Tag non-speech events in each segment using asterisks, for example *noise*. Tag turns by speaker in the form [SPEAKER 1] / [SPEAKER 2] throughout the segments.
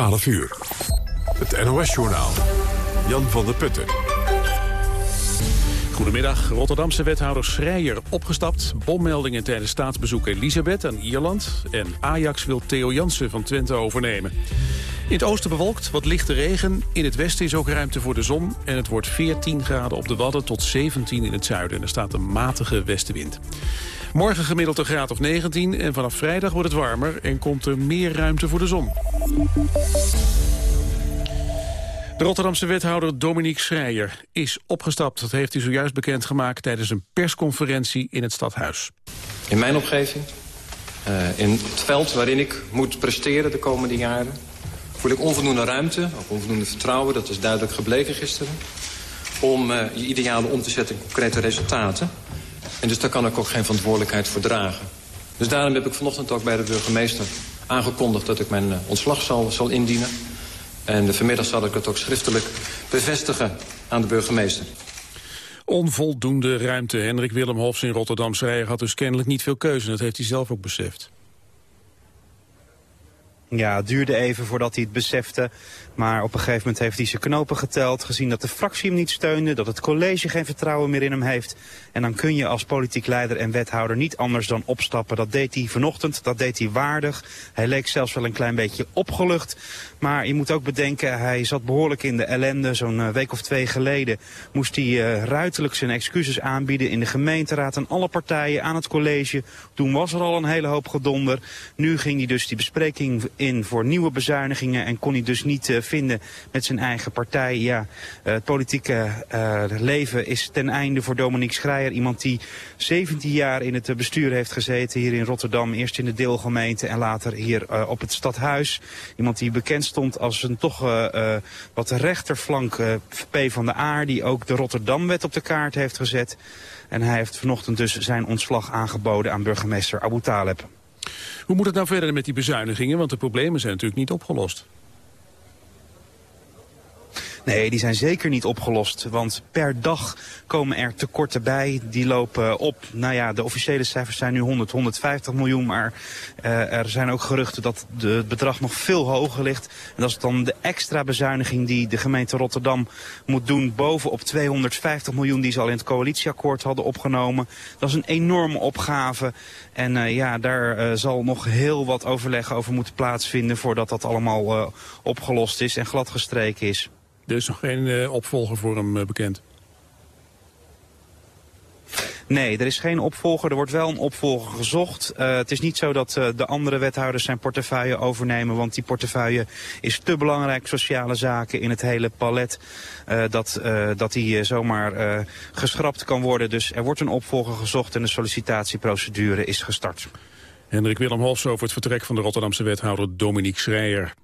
[SPEAKER 1] 12 uur. Het NOS-journaal. Jan van der Putten.
[SPEAKER 2] Goedemiddag. Rotterdamse wethouder Schreier opgestapt. Bommeldingen tijdens staatsbezoek Elisabeth aan Ierland. En Ajax wil Theo Jansen van Twente overnemen. In het oosten bewolkt, wat lichte regen. In het westen is ook ruimte voor de zon. En het wordt 14 graden op de Wadden tot 17 in het zuiden. En er staat een matige westenwind. Morgen gemiddeld een graad of 19 en vanaf vrijdag wordt het warmer... en komt er meer ruimte voor de zon. De Rotterdamse wethouder Dominique Schreier is opgestapt. Dat heeft hij zojuist bekendgemaakt tijdens een persconferentie in het stadhuis.
[SPEAKER 3] In mijn omgeving, uh, in het veld waarin ik moet presteren de komende jaren... voel ik onvoldoende ruimte, ook onvoldoende vertrouwen, dat is duidelijk gebleken gisteren... om uh, je idealen om te zetten in concrete resultaten. En dus daar kan ik ook geen verantwoordelijkheid voor dragen. Dus daarom heb ik vanochtend ook bij de burgemeester aangekondigd... dat ik mijn uh, ontslag zal, zal indienen. En vanmiddag zal ik het ook schriftelijk bevestigen aan de burgemeester.
[SPEAKER 2] Onvoldoende ruimte. Hendrik Willem Hofs in Rotterdam Schreier had dus kennelijk niet veel keuze. Dat heeft hij zelf ook beseft.
[SPEAKER 4] Ja, het duurde even voordat hij het besefte. Maar op een gegeven moment heeft hij zijn knopen geteld, gezien dat de fractie hem niet steunde, dat het college geen vertrouwen meer in hem heeft. En dan kun je als politiek leider en wethouder niet anders dan opstappen. Dat deed hij vanochtend, dat deed hij waardig. Hij leek zelfs wel een klein beetje opgelucht. Maar je moet ook bedenken, hij zat behoorlijk in de ellende. Zo'n eh, week of twee geleden moest hij uh, ruiterlijk zijn excuses aanbieden in de gemeenteraad aan alle partijen, aan het college. Toen was er al een hele hoop gedonder. Nu ging hij dus die bespreking in voor nieuwe bezuinigingen en kon hij dus niet uh, vinden met zijn eigen partij. Ja, het politieke uh, leven is ten einde voor Dominique Schreier. Iemand die 17 jaar in het bestuur heeft gezeten hier in Rotterdam. Eerst in de deelgemeente en later hier op het stadhuis. Iemand die bekend stond als een toch wat rechterflank P van de A. Die ook de Rotterdamwet op de kaart heeft gezet. En hij heeft vanochtend dus zijn ontslag aangeboden aan burgemeester Abu Taleb.
[SPEAKER 2] Hoe moet het nou verder met die bezuinigingen? Want de problemen zijn natuurlijk niet opgelost.
[SPEAKER 4] Nee, die zijn zeker niet opgelost. Want per dag komen er tekorten bij. Die lopen op. Nou ja, de officiële cijfers zijn nu 100, 150 miljoen. Maar uh, er zijn ook geruchten dat de, het bedrag nog veel hoger ligt. En dat is dan de extra bezuiniging die de gemeente Rotterdam moet doen. Bovenop 250 miljoen die ze al in het coalitieakkoord hadden opgenomen. Dat is een enorme opgave. En uh, ja, daar uh, zal nog heel wat overleg over moeten plaatsvinden... voordat dat allemaal opgelost is en gladgestreken is.
[SPEAKER 2] Er is nog geen uh, opvolger voor hem uh, bekend.
[SPEAKER 4] Nee, er is geen opvolger. Er wordt wel een opvolger gezocht. Uh, het is niet zo dat uh, de andere wethouders zijn portefeuille overnemen. Want die portefeuille is te belangrijk. Sociale zaken in het hele palet. Uh, dat, dat die zomaar geschrapt kan worden. Dus er wordt een opvolger gezocht en de sollicitatieprocedure is gestart.
[SPEAKER 2] Hendrik Willem Hofs over het vertrek van de Rotterdamse wethouder Dominique Schreier.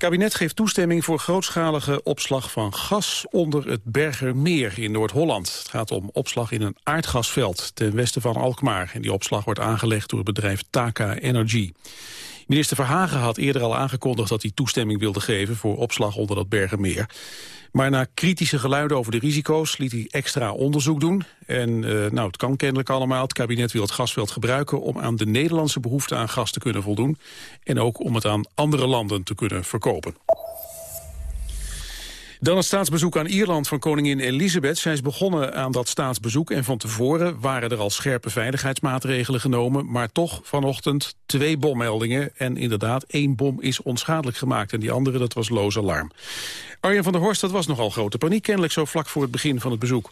[SPEAKER 2] Kabinet geeft toestemming voor grootschalige opslag van gas onder het Bergermeer in Noord-Holland. Het gaat om opslag in een aardgasveld ten westen van Alkmaar. En die opslag wordt aangelegd door het bedrijf Taka Energy. Minister Verhagen had eerder al aangekondigd dat hij toestemming wilde geven voor opslag onder dat Bergermeer. Maar na kritische geluiden over de risico's liet hij extra onderzoek doen. En uh, nou, het kan kennelijk allemaal. Het kabinet wil het gasveld gebruiken om aan de Nederlandse behoefte aan gas te kunnen voldoen. En ook om het aan andere landen te kunnen verkopen. Dan het staatsbezoek aan Ierland van koningin Elisabeth. Zij is begonnen aan dat staatsbezoek en van tevoren waren er al scherpe veiligheidsmaatregelen genomen. Maar toch vanochtend twee bommeldingen en inderdaad één bom is onschadelijk gemaakt. En die andere, dat was loos alarm. Arjen van der Horst, dat was nogal grote paniek kennelijk zo vlak voor het begin van het bezoek.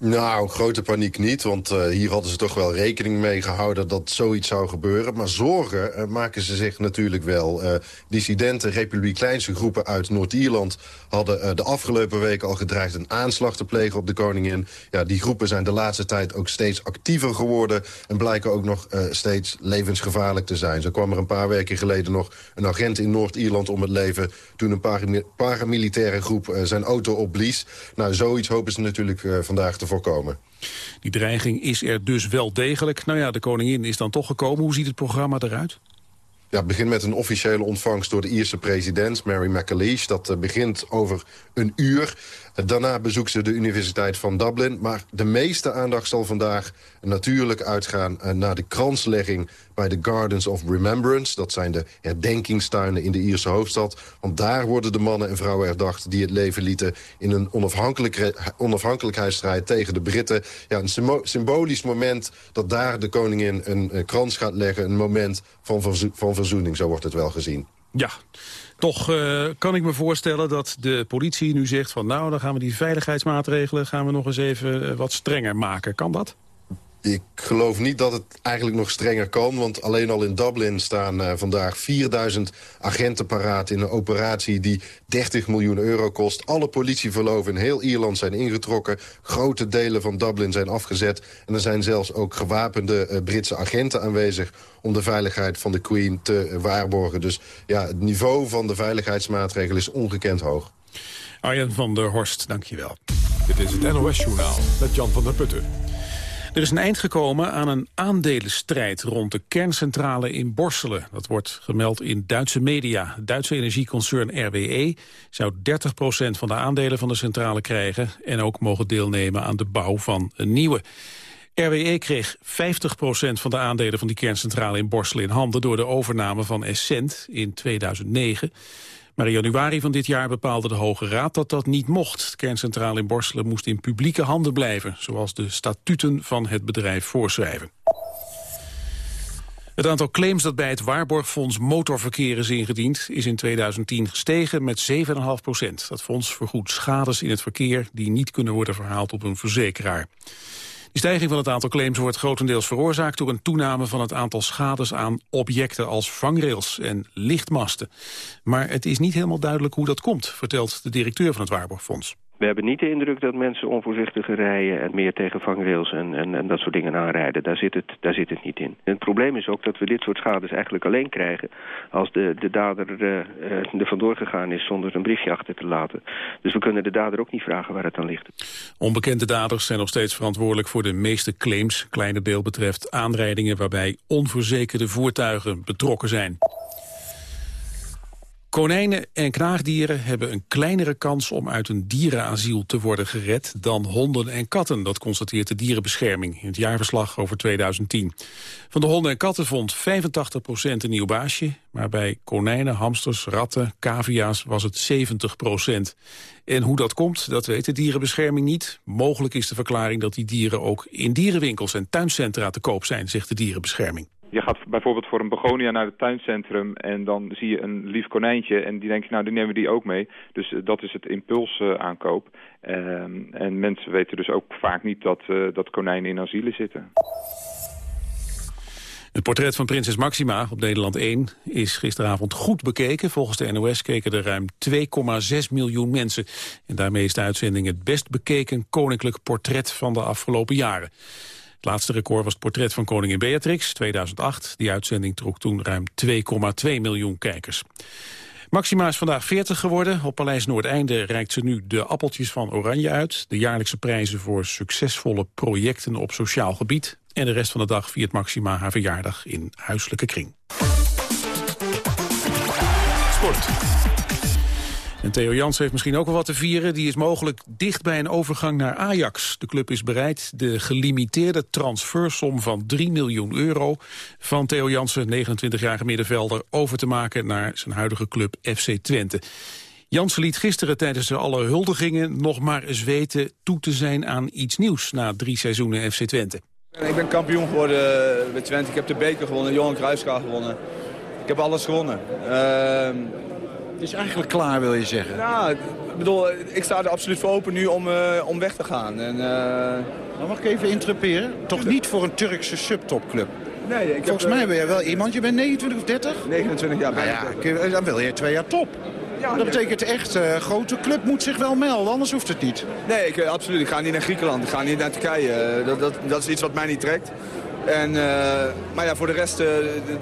[SPEAKER 5] Nou, grote paniek niet, want uh, hier hadden ze toch wel rekening mee gehouden dat zoiets zou gebeuren. Maar zorgen uh, maken ze zich natuurlijk wel. Uh, dissidenten, republikeinse groepen uit Noord-Ierland hadden de afgelopen weken al gedreigd een aanslag te plegen op de koningin. Ja, die groepen zijn de laatste tijd ook steeds actiever geworden en blijken ook nog steeds levensgevaarlijk te zijn. Zo kwam er een paar weken geleden nog een agent in Noord-Ierland om het leven toen een paramilitaire groep zijn auto opblies. Nou, zoiets hopen ze natuurlijk vandaag te voorkomen.
[SPEAKER 2] Die dreiging is er dus wel degelijk. Nou ja, de koningin is dan toch gekomen. Hoe ziet het programma eruit?
[SPEAKER 5] ja, begint met een officiële ontvangst door de Ierse president, Mary McAleese. Dat begint over een uur. Daarna bezoekt ze de Universiteit van Dublin. Maar de meeste aandacht zal vandaag natuurlijk uitgaan eh, naar de kranslegging bij de Gardens of Remembrance. Dat zijn de herdenkingstuinen in de Ierse hoofdstad. Want daar worden de mannen en vrouwen herdacht die het leven lieten... in een onafhankelijkheidsstrijd tegen de Britten. Ja, een symbolisch moment dat daar de koningin een eh, krans gaat leggen. Een moment van, van verzoening, zo wordt het wel gezien.
[SPEAKER 2] Ja, toch uh, kan ik me voorstellen dat de politie nu zegt van... nou, dan gaan we die veiligheidsmaatregelen gaan we nog eens even eh, wat strenger maken. Kan dat?
[SPEAKER 5] Ik geloof niet dat het eigenlijk nog strenger kan. Want alleen al in Dublin staan uh, vandaag 4000 agenten paraat... in een operatie die 30 miljoen euro kost. Alle politieverloven in heel Ierland zijn ingetrokken. Grote delen van Dublin zijn afgezet. En er zijn zelfs ook gewapende uh, Britse agenten aanwezig... om de veiligheid van de Queen te waarborgen. Dus ja, het niveau van de veiligheidsmaatregelen is ongekend hoog.
[SPEAKER 2] Arjen van der Horst, dankjewel.
[SPEAKER 1] Dit is het NOS-journaal met Jan van der Putten.
[SPEAKER 2] Er is een eind gekomen aan een aandelenstrijd rond de kerncentrale in Borselen. Dat wordt gemeld in Duitse media. Duitse energieconcern RWE zou 30% van de aandelen van de centrale krijgen... en ook mogen deelnemen aan de bouw van een nieuwe. RWE kreeg 50% van de aandelen van die kerncentrale in Borselen in handen... door de overname van Essent in 2009. Maar in januari van dit jaar bepaalde de Hoge Raad dat dat niet mocht. De kerncentrale in Borselen moest in publieke handen blijven... zoals de statuten van het bedrijf voorschrijven. Het aantal claims dat bij het Waarborgfonds Motorverkeer is ingediend... is in 2010 gestegen met 7,5 procent. Dat fonds vergoedt schades in het verkeer... die niet kunnen worden verhaald op een verzekeraar. Die stijging van het aantal claims wordt grotendeels veroorzaakt door een toename van het aantal schades aan objecten als vangrails en lichtmasten. Maar het is niet helemaal duidelijk hoe dat komt, vertelt de directeur van het Waarborgfonds.
[SPEAKER 6] We hebben niet de indruk dat mensen onvoorzichtiger rijden... en meer tegen vangrails en, en, en, dat soort dingen aanrijden. Daar zit, het, daar zit het niet in. Het probleem is ook dat we dit soort schades eigenlijk alleen krijgen... als de, de dader uh, er vandoor gegaan is zonder een briefje achter te laten. Dus we kunnen de dader ook niet vragen waar het aan ligt.
[SPEAKER 2] Onbekende daders zijn nog steeds verantwoordelijk voor de meeste claims. Kleine deel betreft aanrijdingen waarbij onverzekerde voertuigen betrokken zijn. Konijnen en knaagdieren hebben een kleinere kans om uit een dierenasiel te worden gered dan honden en katten. Dat constateert de dierenbescherming in het jaarverslag over 2010. Van de honden en katten vond 85% een nieuw baasje, maar bij konijnen, hamsters, ratten, cavia's was het 70% En hoe dat komt, dat weet de dierenbescherming niet. Mogelijk is de verklaring dat die dieren ook in dierenwinkels en tuincentra te koop zijn, zegt de dierenbescherming.
[SPEAKER 7] Je gaat bijvoorbeeld voor een begonia naar het tuincentrum en dan zie je een lief konijntje en die denk je, nou, die nemen we die ook mee. Dus eh, dat is het impuls uh, aankoop. Ehm, en mensen weten dus ook vaak niet dat, uh, dat konijnen in asielen zitten.
[SPEAKER 2] Het portret van prinses Maxima op Nederland 1 is gisteravond goed bekeken. Volgens de NOS keken er ruim 2,6 miljoen mensen. En daarmee is de uitzending het best bekeken koninklijk portret van de afgelopen jaren. Het laatste record was het portret van koningin Beatrix, 2008. Die uitzending trok toen ruim 2,2 miljoen kijkers. Maxima is vandaag 40 geworden. Op Paleis Noordeinde reikt ze nu de appeltjes van Oranje uit. De jaarlijkse prijzen voor succesvolle projecten op sociaal gebied. En de rest van de dag viert Maxima haar verjaardag in huiselijke kring. Sport. En Theo Jans heeft misschien ook wel wat te vieren. Die is mogelijk dicht bij een overgang naar Ajax. De club is bereid de gelimiteerde transfersom van 3 miljoen euro... van Theo Jansen, 29-jarige middenvelder, over te maken naar zijn huidige club FC Twente. Jansen liet gisteren tijdens alle huldigingen nog maar eens weten toe te zijn aan iets nieuws na drie seizoenen FC Twente.
[SPEAKER 8] Ik ben kampioen geworden met Twente. Ik heb de beker gewonnen, Johan Cruijffschaal gewonnen. Ik heb alles gewonnen. Uh,
[SPEAKER 9] is eigenlijk klaar, wil je zeggen?
[SPEAKER 8] Ja, ik bedoel, ik sta er absoluut voor open nu om, uh, om weg te gaan. En, uh...
[SPEAKER 9] mag ik even interrumperen? Toch niet voor een Turkse subtopclub?
[SPEAKER 8] Nee, ik
[SPEAKER 9] Volgens
[SPEAKER 8] heb,
[SPEAKER 9] mij ben je wel iemand, je bent 29 of 30?
[SPEAKER 8] 29 jaar.
[SPEAKER 9] Nou ja, dan wil je twee jaar top. Ja, dat betekent echt, een uh, grote club moet zich wel melden, anders hoeft het niet.
[SPEAKER 8] Nee, ik, absoluut. Ik ga niet naar Griekenland, ik ga niet naar Turkije. Dat, dat, dat is iets wat mij niet trekt. En, uh, maar ja, voor de rest, uh,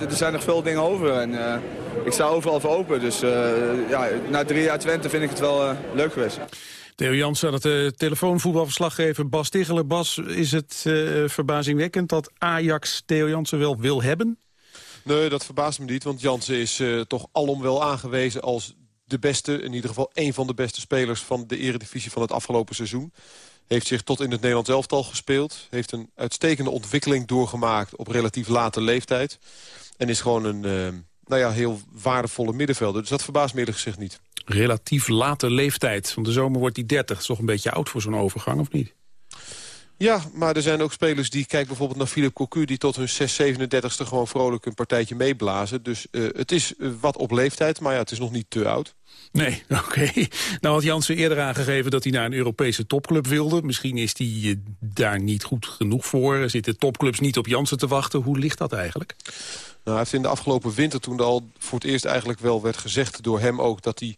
[SPEAKER 8] er zijn nog veel dingen over. En, uh, ik sta overal voor open. Dus ja, na drie jaar Twente vind ik het wel leuk geweest.
[SPEAKER 2] Theo Jansen, het uh, telefoonvoetbalverslaggever Bas Ticheler. Bas, is het verbazingwekkend dat Ajax Theo Jansen wel wil hebben?
[SPEAKER 10] Nee, dat verbaast me niet, want Jansen is uh, toch alom wel aangewezen als de beste, in ieder geval één van de beste spelers van de eredivisie van het afgelopen seizoen. Heeft zich tot in het Nederlands elftal gespeeld. Heeft een uitstekende ontwikkeling doorgemaakt op relatief late leeftijd. En is gewoon een uh, nou ja, heel waardevolle middenvelder. Dus dat verbaast me eerlijk gezegd niet.
[SPEAKER 2] Relatief late leeftijd. Van de zomer wordt hij 30. is toch een beetje oud voor zo'n overgang, of niet?
[SPEAKER 10] Ja, maar er zijn ook spelers die, kijk bijvoorbeeld naar Philip Cocu... die tot hun 6, 37 e gewoon vrolijk een partijtje meeblazen. Dus uh, het is uh, wat op leeftijd, maar ja, het is nog niet te oud.
[SPEAKER 2] Nee, *laughs* oké. Okay. Nou had Jansen eerder aangegeven dat hij naar een Europese topclub wilde. Misschien is hij uh, daar niet goed genoeg voor. Zitten topclubs niet op Jansen te wachten. Hoe ligt dat eigenlijk?
[SPEAKER 10] Nou, hij heeft in de afgelopen winter, toen er al voor het eerst eigenlijk wel werd gezegd door hem ook... dat hij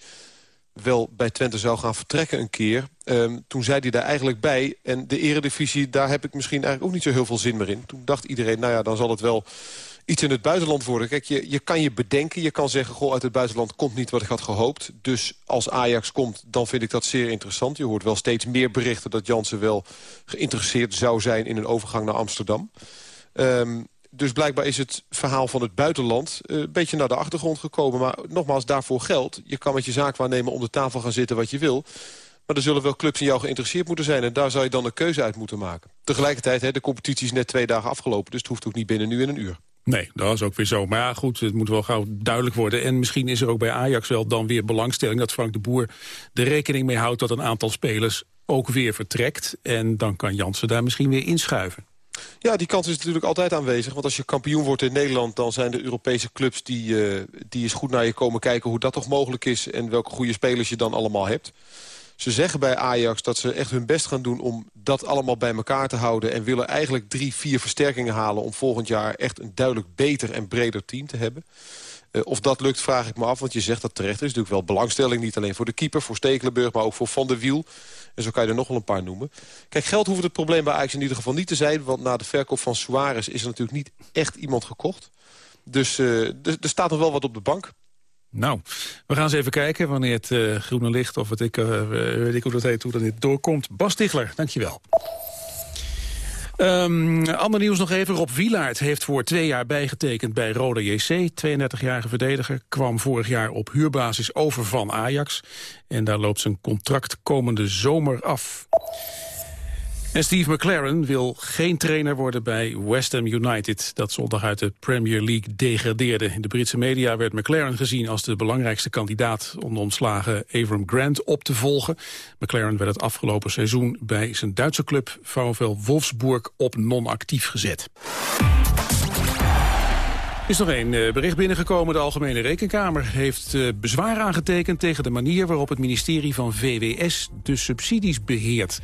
[SPEAKER 10] wel bij Twente zou gaan vertrekken een keer. Um, toen zei hij daar eigenlijk bij. En de eredivisie, daar heb ik misschien eigenlijk ook niet zo heel veel zin meer in. Toen dacht iedereen, nou ja, dan zal het wel iets in het buitenland worden. Kijk, je, je kan je bedenken, je kan zeggen... goh, uit het buitenland komt niet wat ik had gehoopt. Dus als Ajax komt, dan vind ik dat zeer interessant. Je hoort wel steeds meer berichten dat Jansen wel geïnteresseerd zou zijn... in een overgang naar Amsterdam. Um, dus blijkbaar is het verhaal van het buitenland uh, een beetje naar de achtergrond gekomen. Maar nogmaals, daarvoor geldt. Je kan met je zaakwaarnemer om de tafel gaan zitten wat je wil. Maar er zullen wel clubs in jou geïnteresseerd moeten zijn. En daar zou je dan een keuze uit moeten maken. Tegelijkertijd, hè, de competitie is net twee dagen afgelopen. Dus het hoeft ook niet binnen nu in een uur.
[SPEAKER 2] Nee, dat is ook weer zo. Maar ja, goed, het moet wel gauw duidelijk worden. En misschien is er ook bij Ajax wel dan weer belangstelling... dat Frank de Boer er rekening mee houdt dat een aantal spelers ook weer vertrekt. En dan kan Jansen daar misschien weer inschuiven.
[SPEAKER 10] Ja, die kans is natuurlijk altijd aanwezig. Want als je kampioen wordt in Nederland... dan zijn de Europese clubs die, uh, die eens goed naar je komen kijken... hoe dat toch mogelijk is en welke goede spelers je dan allemaal hebt. Ze zeggen bij Ajax dat ze echt hun best gaan doen om dat allemaal bij elkaar te houden... en willen eigenlijk drie, vier versterkingen halen... om volgend jaar echt een duidelijk beter en breder team te hebben. Uh, of dat lukt, vraag ik me af, want je zegt dat terecht. Er is natuurlijk wel belangstelling, niet alleen voor de keeper, voor Stekelenburg... maar ook voor Van der Wiel. En zo kan je er nog wel een paar noemen. Kijk, geld hoeft het probleem bij Ajax in ieder geval niet te zijn... want na de verkoop van Suarez is er natuurlijk niet echt iemand gekocht. Dus uh, er, staat nog wel wat op de bank.
[SPEAKER 2] Nou, we gaan eens even kijken wanneer het uh, groene licht... of wat ik, uh, weet ik hoe dat heet, hoe dat dit doorkomt. Bas Tichler, dankjewel. Um, ander nieuws nog even. Rob Wielaert heeft voor twee jaar bijgetekend bij Roda JC. 32-jarige verdediger kwam vorig jaar op huurbasis over van Ajax. En daar loopt zijn contract komende zomer af. En Steve McLaren wil geen trainer worden bij West Ham United... dat zondag uit de Premier League degradeerde. In de Britse media werd McLaren gezien als de belangrijkste kandidaat... om de ontslagen Avram Grant op te volgen. McLaren werd het afgelopen seizoen bij zijn Duitse club... VfL Wolfsburg op non-actief gezet. Is nog één eh, bericht binnengekomen. De Algemene Rekenkamer heeft eh, bezwaar aangetekend tegen de manier waarop het ministerie van VWS de subsidies beheert.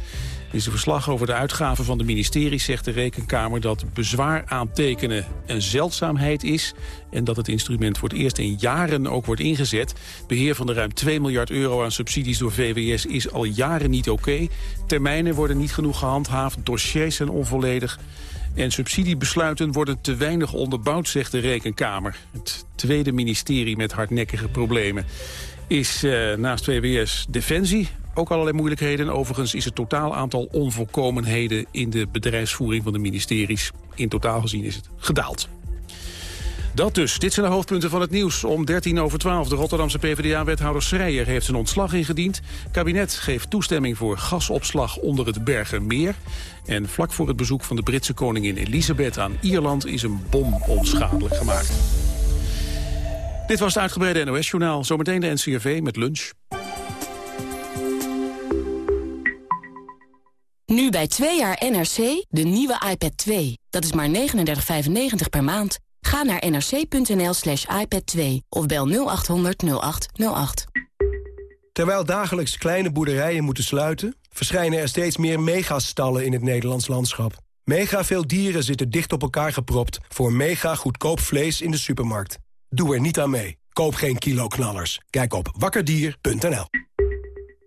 [SPEAKER 2] In zijn verslag over de uitgaven van de ministeries zegt de Rekenkamer dat bezwaar aantekenen een zeldzaamheid is en dat het instrument voor het eerst in jaren ook wordt ingezet. Beheer van de ruim 2 miljard euro aan subsidies door VWS is al jaren niet oké. Termijnen worden niet genoeg gehandhaafd, dossiers zijn onvolledig. En subsidiebesluiten worden te weinig onderbouwd, zegt de Rekenkamer. Het tweede ministerie met hardnekkige problemen is eh, naast VWS Defensie. Ook allerlei moeilijkheden. Overigens is het totaal aantal onvolkomenheden in de bedrijfsvoering van de ministeries. In totaal gezien is het gedaald. Dat dus. Dit zijn de hoofdpunten van het nieuws. Om 13 over 12. De Rotterdamse PvdA-wethouder Schreier heeft zijn ontslag ingediend. Kabinet geeft toestemming voor gasopslag onder het Bergermeer. En vlak voor het bezoek van de Britse koningin Elisabeth aan Ierland... is een bom onschadelijk gemaakt. Dit was het uitgebreide NOS-journaal. Zometeen de NCRV met lunch.
[SPEAKER 11] Nu bij twee jaar NRC, de nieuwe iPad 2. Dat is maar 39,95 per maand. Ga naar nrc.nl slash iPad 2 of bel 0800 0808.
[SPEAKER 12] Terwijl dagelijks kleine boerderijen moeten sluiten... verschijnen er steeds meer megastallen in het Nederlands landschap. Mega veel dieren zitten dicht op elkaar gepropt... voor mega goedkoop vlees in de supermarkt. Doe er niet aan mee. Koop geen kiloknallers. Kijk op wakkerdier.nl.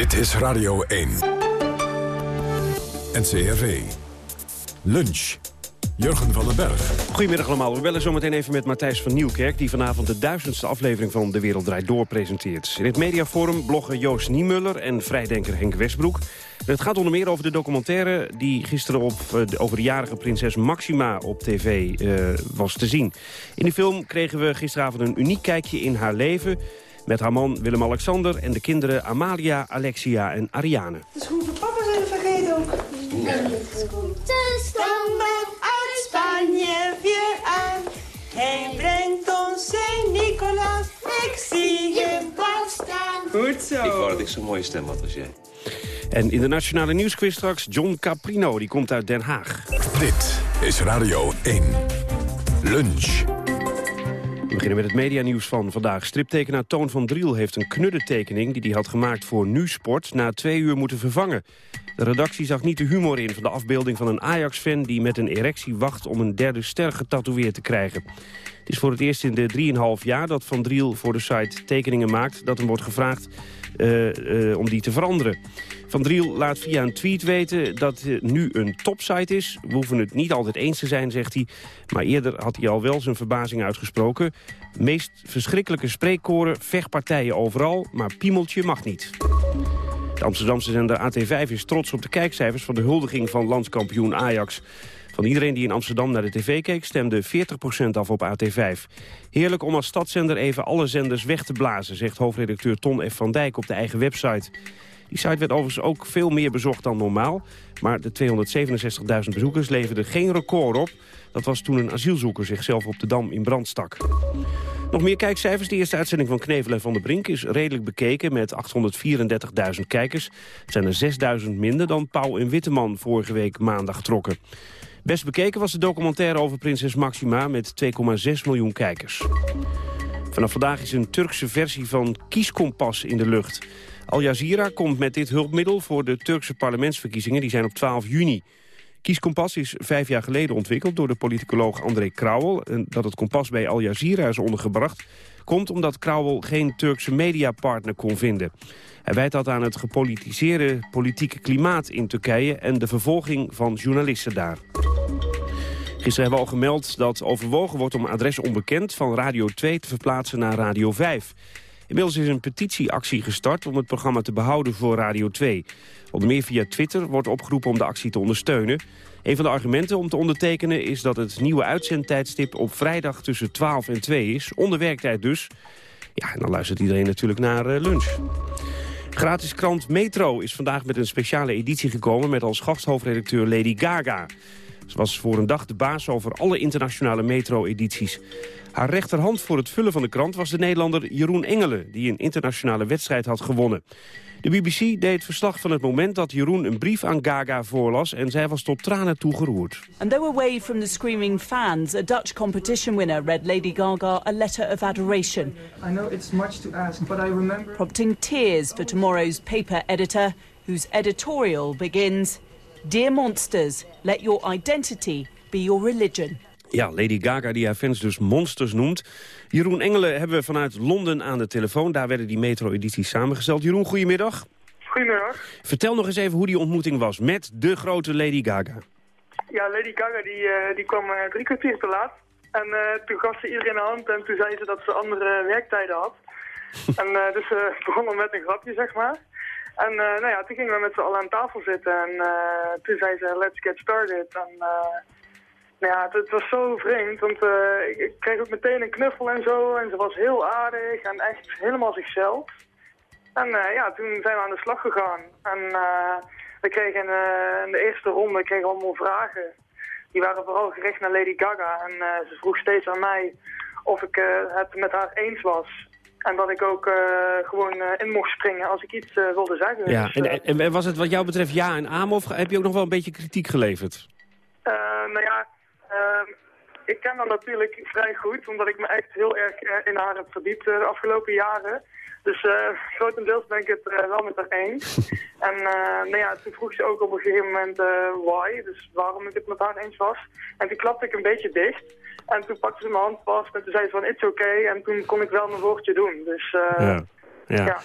[SPEAKER 1] Dit is Radio 1. NCRV. Lunch. Jurgen van den Berg.
[SPEAKER 13] Goedemiddag allemaal. We bellen zometeen even met Matthijs van Nieuwkerk... die vanavond de duizendste aflevering van De Wereld Draait Door presenteert. In het mediaforum bloggen Joost Niemuller en vrijdenker Henk Westbroek. Het gaat onder meer over de documentaire die gisteren op, eh, over de jarige prinses Maxima op tv uh, was te zien. In de film kregen we gisteravond een uniek kijkje in haar leven... met haar man Willem-Alexander en de kinderen Amalia, Alexia en Ariane.
[SPEAKER 14] De schoen van papa zijn we vergeten ook. De standaard uit Spanje weer aan. Hij brengt ons Sint-Nicolaas. Ik zie hem pas staan. Goed zo.
[SPEAKER 15] Ik wou dat ik zo'n mooie stem had als jij.
[SPEAKER 13] En in de Nationale Nieuwsquiz straks John Caprino, die komt uit Den Haag.
[SPEAKER 1] Dit is Radio 1. Lunch.
[SPEAKER 13] We beginnen met het medianieuws van vandaag. Striptekenaar Toon van Driel heeft een knuddentekening... die hij had gemaakt voor Nu Sport na twee uur moeten vervangen. De redactie zag niet de humor in van de afbeelding van een Ajax-fan... die met een erectie wacht om een derde ster getatoeëerd te krijgen. Het is voor het eerst in de 3,5 jaar dat Van Driel voor de site tekeningen maakt... dat hem wordt gevraagd om die te veranderen. Van Driel laat via een tweet weten dat het nu een topsite is. We hoeven het niet altijd eens te zijn, zegt hij. Maar eerder had hij al wel zijn verbazing uitgesproken. Meest verschrikkelijke spreekkoren, vechtpartijen overal, maar piemeltje mag niet. De Amsterdamse zender AT5 is trots op de kijkcijfers van de huldiging van landskampioen Ajax. Van iedereen die in Amsterdam naar de tv keek stemde 40% af op AT5. Heerlijk om als stadszender even alle zenders weg te blazen, zegt hoofdredacteur Ton F. van Dijk op de eigen website. Die site werd overigens ook veel meer bezocht dan normaal. Maar de 267.000 bezoekers leverden geen record op. Dat was toen een asielzoeker zichzelf op de Dam in brand stak. Nog meer kijkcijfers. De eerste uitzending van Knevel en Van der Brink is redelijk bekeken met 834.000 kijkers. Het zijn er 6.000 minder dan Pauw en Witteman vorige week maandag trokken. Best bekeken was de documentaire over prinses Maxima met 2,6 miljoen kijkers. Vanaf vandaag is een Turkse versie van Kieskompas in de lucht. Al Jazeera komt met dit hulpmiddel voor de Turkse parlementsverkiezingen. Die zijn op 12 juni. Kieskompas is vijf jaar geleden ontwikkeld door de politicoloog André Krauwel. En dat het kompas bij Al Jazeera is ondergebracht... komt omdat Krauwel geen Turkse mediapartner kon vinden. Hij wijt dat aan het gepolitiseerde politieke klimaat in Turkije... en de vervolging van journalisten daar. Gisteren hebben we al gemeld dat overwogen wordt om adres onbekend... van Radio 2 te verplaatsen naar Radio 5... Inmiddels is een petitieactie gestart om het programma te behouden voor Radio 2. Onder meer via Twitter wordt opgeroepen om de actie te ondersteunen. Een van de argumenten om te ondertekenen is dat het nieuwe uitzendtijdstip op vrijdag tussen 12 en 2 is. Onder werktijd dus. Ja, en dan luistert iedereen natuurlijk naar uh, lunch. Gratis krant Metro is vandaag met een speciale editie gekomen... met als gasthoofdredacteur Lady Gaga. Ze was voor een dag de baas over alle internationale Metro-edities. Haar rechterhand voor het vullen van de krant was de Nederlander Jeroen Engelen... die een internationale wedstrijd had gewonnen. De BBC deed verslag van het moment dat Jeroen een brief aan Gaga voorlas... en zij was tot tranen toe geroerd.
[SPEAKER 16] And though away from the screaming fans, a Dutch competition winner read Lady Gaga a letter of adoration.
[SPEAKER 17] I know it's much to ask, but I remember...
[SPEAKER 16] Prompting tears for tomorrow's paper editor, whose editorial begins... Dear monsters, let your identity be your religion.
[SPEAKER 13] Ja, Lady Gaga die haar fans dus monsters noemt. Jeroen Engelen hebben we vanuit Londen aan de telefoon. Daar werden die metro-edities samengesteld. Jeroen, goedemiddag.
[SPEAKER 17] Goedemiddag.
[SPEAKER 13] Vertel nog eens even hoe die ontmoeting was met de grote Lady Gaga.
[SPEAKER 17] Ja, Lady Gaga die, uh, die kwam uh, drie kwartier te laat. En uh, toen gaf ze iedereen een hand en toen zei ze dat ze andere werktijden had. *laughs* en dus ze begonnen met een grapje, zeg maar. En nou ja, toen gingen we met z'n allen aan tafel zitten en toen zei ze let's get started. En nou ja, het, was zo vreemd, want uh, ik, ik, kreeg ook meteen een knuffel en zo. En ze was heel aardig en echt helemaal zichzelf. En uh, ja, toen zijn we aan de slag gegaan. En uh, we kregen eh, in de eerste ronde kregen we allemaal vragen. Die waren vooral gericht naar Lady Gaga. En eh, ze vroeg steeds aan mij of ik eh, het met haar eens was. En dat ik ook eh, gewoon eh, in mocht springen als ik iets eh, wilde zeggen.
[SPEAKER 13] Ja,
[SPEAKER 17] Dus,
[SPEAKER 13] en,
[SPEAKER 17] eh,
[SPEAKER 13] en, en was het wat jou betreft ja en amen of heb je ook nog wel een beetje kritiek geleverd?
[SPEAKER 17] Eh, nou ja, ik ken haar natuurlijk vrij goed, omdat ik me echt heel erg eh, in haar heb verdiept eh, de afgelopen jaren. Dus eh, grotendeels ben ik het wel met haar eens. *laughs* en eh, nou ja, toen vroeg ze ook op een gegeven moment why, dus waarom ik het met haar eens was. En toen klapte ik een beetje dicht. En toen pakte ze mijn hand vast en toen zei ze van it's okay. En toen kon ik wel mijn woordje doen. Dus
[SPEAKER 13] Ja. Ja.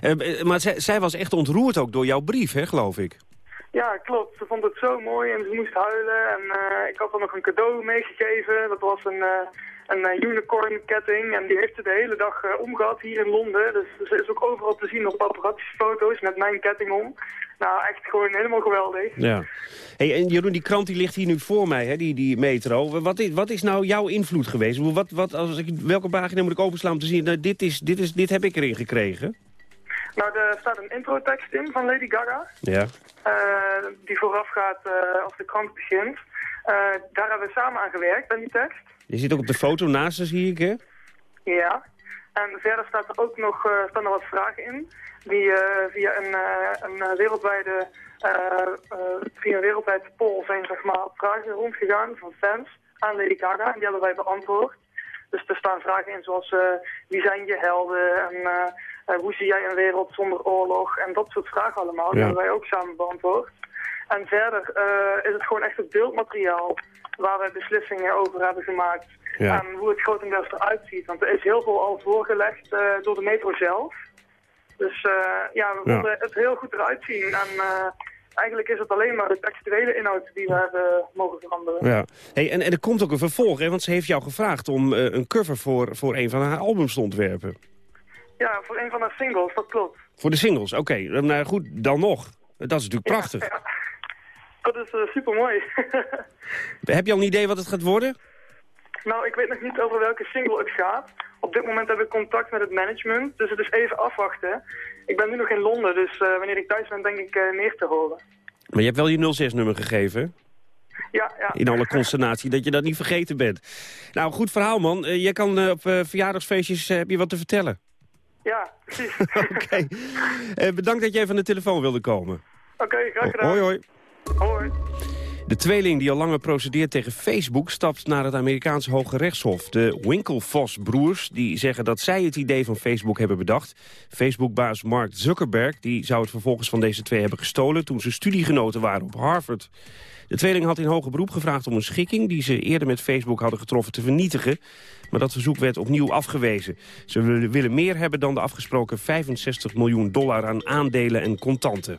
[SPEAKER 17] ja.
[SPEAKER 13] Maar zij, zij was echt ontroerd ook door jouw brief, hè, geloof ik.
[SPEAKER 17] Ja, klopt. Ze vond het zo mooi en ze moest huilen. En eh, ik had er nog een cadeau meegegeven. Dat was een, eh, een eh, unicorn ketting. En die heeft ze de hele dag eh, omgehad hier in Londen. Dus ze is ook overal te zien op paparazzi-foto's met mijn ketting om. Nou, echt gewoon helemaal geweldig.
[SPEAKER 13] Ja. Hey, en Jeroen, die krant die ligt hier nu voor mij, hè, die, die metro. Wat is, wat is nou jouw invloed geweest? Wat, wat, als ik, welke pagina moet ik openslaan om te zien... Nou, dit, is, dit, is, dit heb ik erin gekregen?
[SPEAKER 17] Nou, er staat een introtekst in van Lady Gaga.
[SPEAKER 13] Ja.
[SPEAKER 17] Eh, die voorafgaat uh, als de krant begint. Uh, daar hebben we samen aan gewerkt, aan die tekst.
[SPEAKER 13] Je zit ook op de foto naast ze, zie ik, hè?
[SPEAKER 17] Ja. En verder staat er ook nog staan er wat vragen in. Die uh, via een, een wereldwijde via een wereldwijde poll zijn zeg maar, vragen rondgegaan van fans aan Lady Gaga. En die hebben wij beantwoord. Dus er staan vragen in zoals wie zijn je helden en hoe zie jij een wereld zonder oorlog en dat soort vragen allemaal. Ja. Die hebben wij ook samen beantwoord. En verder uh, is het gewoon echt het beeldmateriaal waar we beslissingen over hebben gemaakt. Ja. En hoe het grotendeels eruit ziet. Want er is heel veel al voorgelegd uh, door de metro zelf. Dus ja, we vonden ja. het heel goed eruit zien. En eigenlijk is het alleen maar de textuele inhoud die we hebben mogen veranderen.
[SPEAKER 13] Ja. Hey, en, en er komt ook een vervolg, hè? want ze heeft jou gevraagd om een cover voor, voor een van haar albums te ontwerpen.
[SPEAKER 17] Ja, voor een van haar singles, dat klopt.
[SPEAKER 13] Voor de singles, oké. Okay. Nou goed, dan nog. Dat is natuurlijk prachtig.
[SPEAKER 17] Ja. *laughs* Dat is uh, super mooi. *laughs*
[SPEAKER 13] Heb je al een idee wat het gaat worden?
[SPEAKER 17] Nou, ik weet nog niet over welke single het gaat. Op dit moment heb ik contact met het management, dus het is even afwachten. Ik ben nu nog in Londen, dus uh, wanneer ik thuis ben, denk ik uh, meer te horen.
[SPEAKER 13] Maar je hebt wel je 06-nummer gegeven?
[SPEAKER 17] Ja, ja.
[SPEAKER 13] In alle consternatie, dat je dat niet vergeten bent. Nou, goed verhaal, man. Je kan op verjaardagsfeestjes, heb je wat te vertellen?
[SPEAKER 17] Ja, precies. *laughs*
[SPEAKER 13] Oké. Okay. bedankt dat jij van de telefoon wilde komen.
[SPEAKER 17] Oké, okay, graag gedaan.
[SPEAKER 13] Hoi, hoi.
[SPEAKER 17] Hoi.
[SPEAKER 13] De tweeling die al langer procedeert tegen Facebook stapt naar het Amerikaanse Hoge Rechtshof. De Winklevoss-broers die zeggen dat zij het idee van Facebook hebben bedacht. Facebook-baas Mark Zuckerberg die zou het vervolgens van deze twee hebben gestolen... toen ze studiegenoten waren op Harvard. De tweeling had in hoger beroep gevraagd om een schikking... die ze eerder met Facebook hadden getroffen te vernietigen. Maar dat verzoek werd opnieuw afgewezen. Ze willen meer hebben dan de afgesproken 65 miljoen dollar aan aandelen en contanten.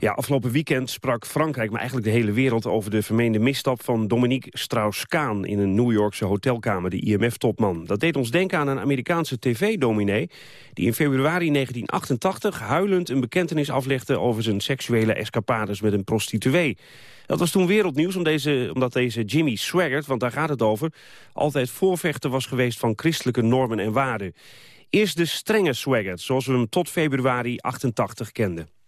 [SPEAKER 13] Ja, afgelopen weekend sprak Frankrijk, maar eigenlijk de hele wereld... over de vermeende misstap van Dominique Strauss-Kaan... in een New Yorkse hotelkamer, de IMF-topman. Dat deed ons denken aan een Amerikaanse tv-dominee... die in februari 1988 huilend een bekentenis aflegde... over zijn seksuele escapades met een prostituee. Dat was toen wereldnieuws om deze, omdat deze Jimmy Swaggart, want daar gaat het over... altijd voorvechter was geweest van christelijke normen en waarden. Eerst de strenge Swaggart, zoals we hem tot februari 88 kenden.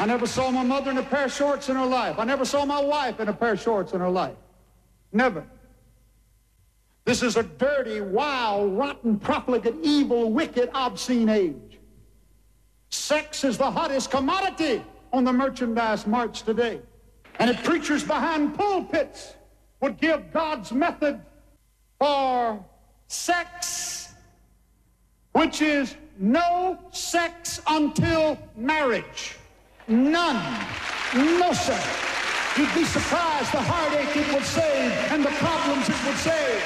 [SPEAKER 18] I never saw my mother in a pair of shorts in her life. I never saw my wife in a pair of shorts in her life. Never. This is a dirty, wild, rotten, profligate, evil, wicked, obscene age. Sex is the hottest commodity on the merchandise march today. And if preachers behind pulpits would give God's method for sex, which is no sex until marriage. None. No, sir. You'd be surprised the heartache it would save and the problems it would save.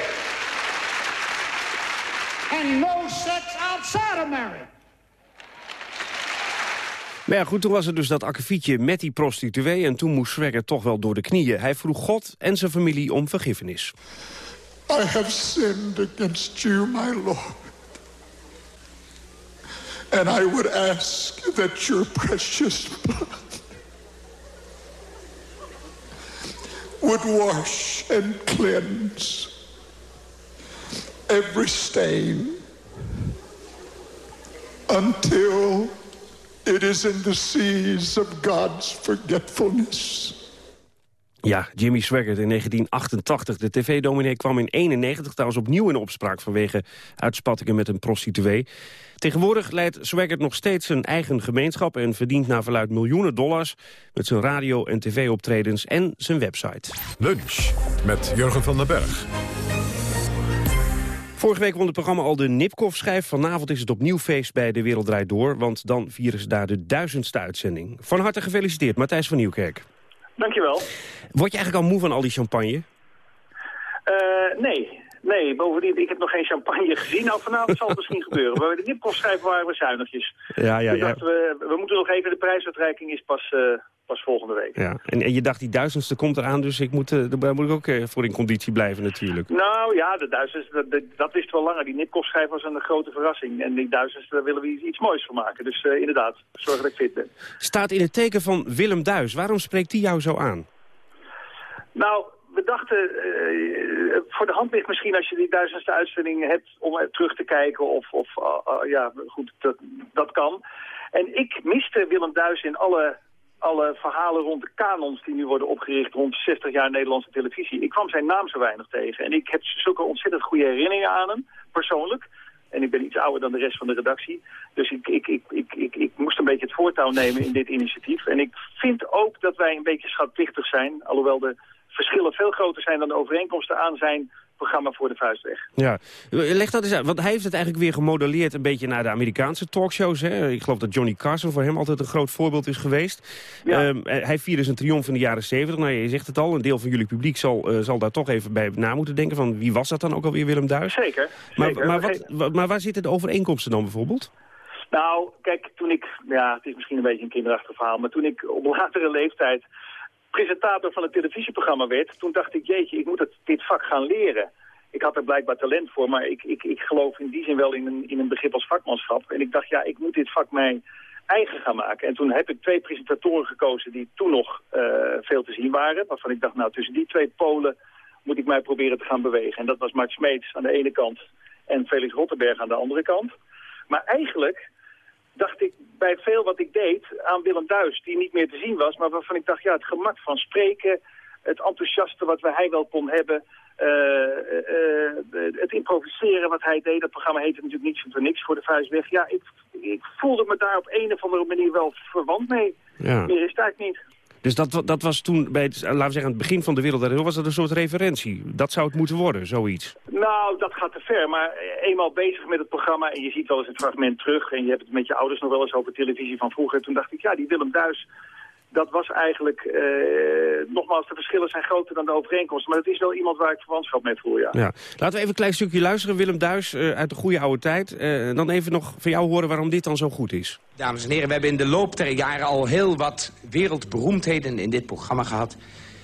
[SPEAKER 18] And no sex outside of marriage.
[SPEAKER 13] Maar ja, goed, toen was er dus dat akkefietje met die prostituee... en toen moest Swagger toch wel door de knieën. Hij vroeg God en zijn familie om vergiffenis.
[SPEAKER 18] I have sinned against you, my Lord. And I would ask that your precious blood
[SPEAKER 19] would wash and cleanse every stain until it is in the seas of God's forgetfulness.
[SPEAKER 13] Ja, Jimmy Swaggart in 1988. De tv-dominee kwam in 91 trouwens opnieuw in opspraak... vanwege uitspattingen met een prostituee. Tegenwoordig leidt Swaggart nog steeds zijn eigen gemeenschap... en verdient naar verluid miljoenen dollars... met zijn radio- en tv-optredens en zijn website.
[SPEAKER 1] Lunch met Jurgen van den Berg.
[SPEAKER 13] Vorige week won het programma al de Nipkoff-schijf. Vanavond is het opnieuw feest bij De Wereld Draait Door... want dan vieren ze daar de duizendste uitzending. Van harte gefeliciteerd, Matthijs van Nieuwkerk.
[SPEAKER 20] Dankjewel.
[SPEAKER 13] Word je eigenlijk al moe van al die champagne?
[SPEAKER 20] Uh, nee. Nee, bovendien, ik heb nog geen champagne gezien. Nou, vanavond zal het misschien *laughs* gebeuren. Maar bij de Nipkoff-schijf waren we zuinigjes.
[SPEAKER 13] Ja, ja,
[SPEAKER 20] Toen
[SPEAKER 13] ja.
[SPEAKER 20] we, we moeten nog even, de prijsuitreiking is pas, uh, pas volgende week.
[SPEAKER 13] ja. En, en je dacht, die duizendste komt eraan, dus ik moet, uh, daar moet ik ook uh, voor in conditie blijven natuurlijk.
[SPEAKER 20] Nou ja, de duizendste, dat, dat wist wel langer. Die Nipkoff-schijf was een grote verrassing. En die duizendste, daar willen we iets moois van maken. Dus inderdaad, zorg dat ik fit ben.
[SPEAKER 13] Staat in het teken van Willem Duis. Waarom spreekt die jou zo aan?
[SPEAKER 20] Nou, we dachten, uh, voor de hand ligt misschien als je die duizendste uitzending hebt om terug te kijken of, of uh, uh, ja, goed, dat, dat kan. En ik miste Willem Duis in alle, alle verhalen rond de kanons die nu worden opgericht rond 60 jaar Nederlandse televisie. Ik kwam zijn naam zo weinig tegen en ik heb zulke ontzettend goede herinneringen aan hem, persoonlijk. En ik ben iets ouder dan de rest van de redactie. Dus ik, ik, ik, ik, ik, ik moest een beetje het voortouw nemen in dit initiatief. En ik vind ook dat wij een beetje schatplichtig zijn, alhoewel de verschillen veel groter zijn dan de overeenkomsten aan zijn programma voor de vuistweg.
[SPEAKER 13] Ja, leg dat eens uit, want hij heeft het eigenlijk weer gemodelleerd een beetje naar de Amerikaanse talkshows. Hè? Ik geloof dat Johnny Carson voor hem altijd een groot voorbeeld is geweest. Ja. Um, hij vierde zijn triomf in de jaren zeventig. Nou, je zegt het al, een deel van jullie publiek zal, uh, zal daar toch even bij na moeten denken van wie was dat dan ook alweer, Willem Duis?
[SPEAKER 20] Zeker.
[SPEAKER 13] Maar,
[SPEAKER 20] zeker.
[SPEAKER 13] maar, wat, maar waar zitten de overeenkomsten dan bijvoorbeeld?
[SPEAKER 20] Nou, kijk, toen ik, ja, het is misschien een beetje een kinderachtig verhaal, maar toen ik op *laughs* latere leeftijd presentator van het televisieprogramma werd, toen dacht ik, jeetje, ik moet dit vak gaan leren. Ik had er blijkbaar talent voor, maar ik, ik, ik geloof in die zin wel in een, in een begrip als vakmanschap. En ik dacht, ja, ik moet dit vak mij eigen gaan maken. En toen heb ik twee presentatoren gekozen die toen nog uh, veel te zien waren. Waarvan ik dacht, nou, tussen die twee polen moet ik mij proberen te gaan bewegen. En dat was Mart Smeets aan de ene kant en Felix Rotterberg aan de andere kant. Maar eigenlijk dacht ik bij veel wat ik deed aan Willem Duis, die niet meer te zien was, maar waarvan ik dacht, ja, het gemak van spreken, het enthousiaste wat hij wel kon hebben, uh, uh, het improviseren wat hij deed, dat programma heette natuurlijk niet voor niks voor de vuistweg. Ja, ik, ik voelde me daar op een of andere manier wel verwant mee.
[SPEAKER 13] Ja.
[SPEAKER 20] Meer is het eigenlijk niet.
[SPEAKER 13] Dus dat, dat was toen, bij het, laten we zeggen, aan het begin van de wereld, was dat een soort referentie. Dat zou het moeten worden, zoiets.
[SPEAKER 20] Nou, dat gaat te ver. Maar eenmaal bezig met het programma en je ziet wel eens het fragment terug... en je hebt het met je ouders nog wel eens over televisie van vroeger. Toen dacht ik, ja, die Willem Duis, dat was eigenlijk... Eh, nogmaals, de verschillen zijn groter dan de overeenkomsten. Maar het is wel iemand waar ik verwantschap mee voel, ja.
[SPEAKER 13] ja. Laten we even een klein stukje luisteren. Willem Duis uh, uit de goede oude tijd. Uh, dan even nog van jou horen waarom dit dan zo goed is.
[SPEAKER 21] Dames en heren, we hebben in de loop der jaren al heel wat wereldberoemdheden in dit programma gehad.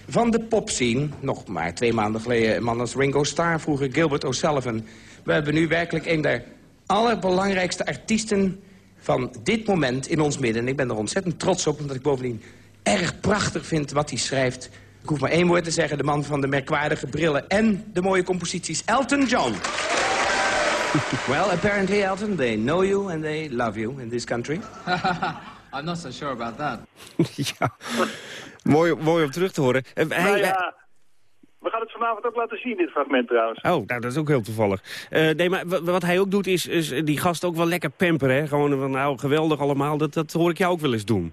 [SPEAKER 21] Van de popscene, nog maar twee maanden geleden een man als Ringo Starr, vroeger Gilbert O'Sullivan. We hebben nu werkelijk een der allerbelangrijkste artiesten van dit moment in ons midden. En ik ben er ontzettend trots op, omdat ik bovendien erg prachtig vind wat hij schrijft. Ik hoef maar één woord te zeggen, de man van de merkwaardige brillen en de mooie composities, Elton John. *laughs* well, apparently, Elton, they know you and they love you in this country. *laughs*
[SPEAKER 22] I'm not so sure about that. *laughs*
[SPEAKER 13] ja, mooi, mooi om terug te horen. Uh,
[SPEAKER 20] nou hij, ja, we gaan het vanavond ook laten zien, dit fragment trouwens.
[SPEAKER 13] Oh, nou, dat is ook heel toevallig. Uh, nee, maar wat hij ook doet is, is die gast ook wel lekker pamperen. Hè? Gewoon van, nou, geweldig allemaal. Dat, dat hoor ik jou ook wel eens doen.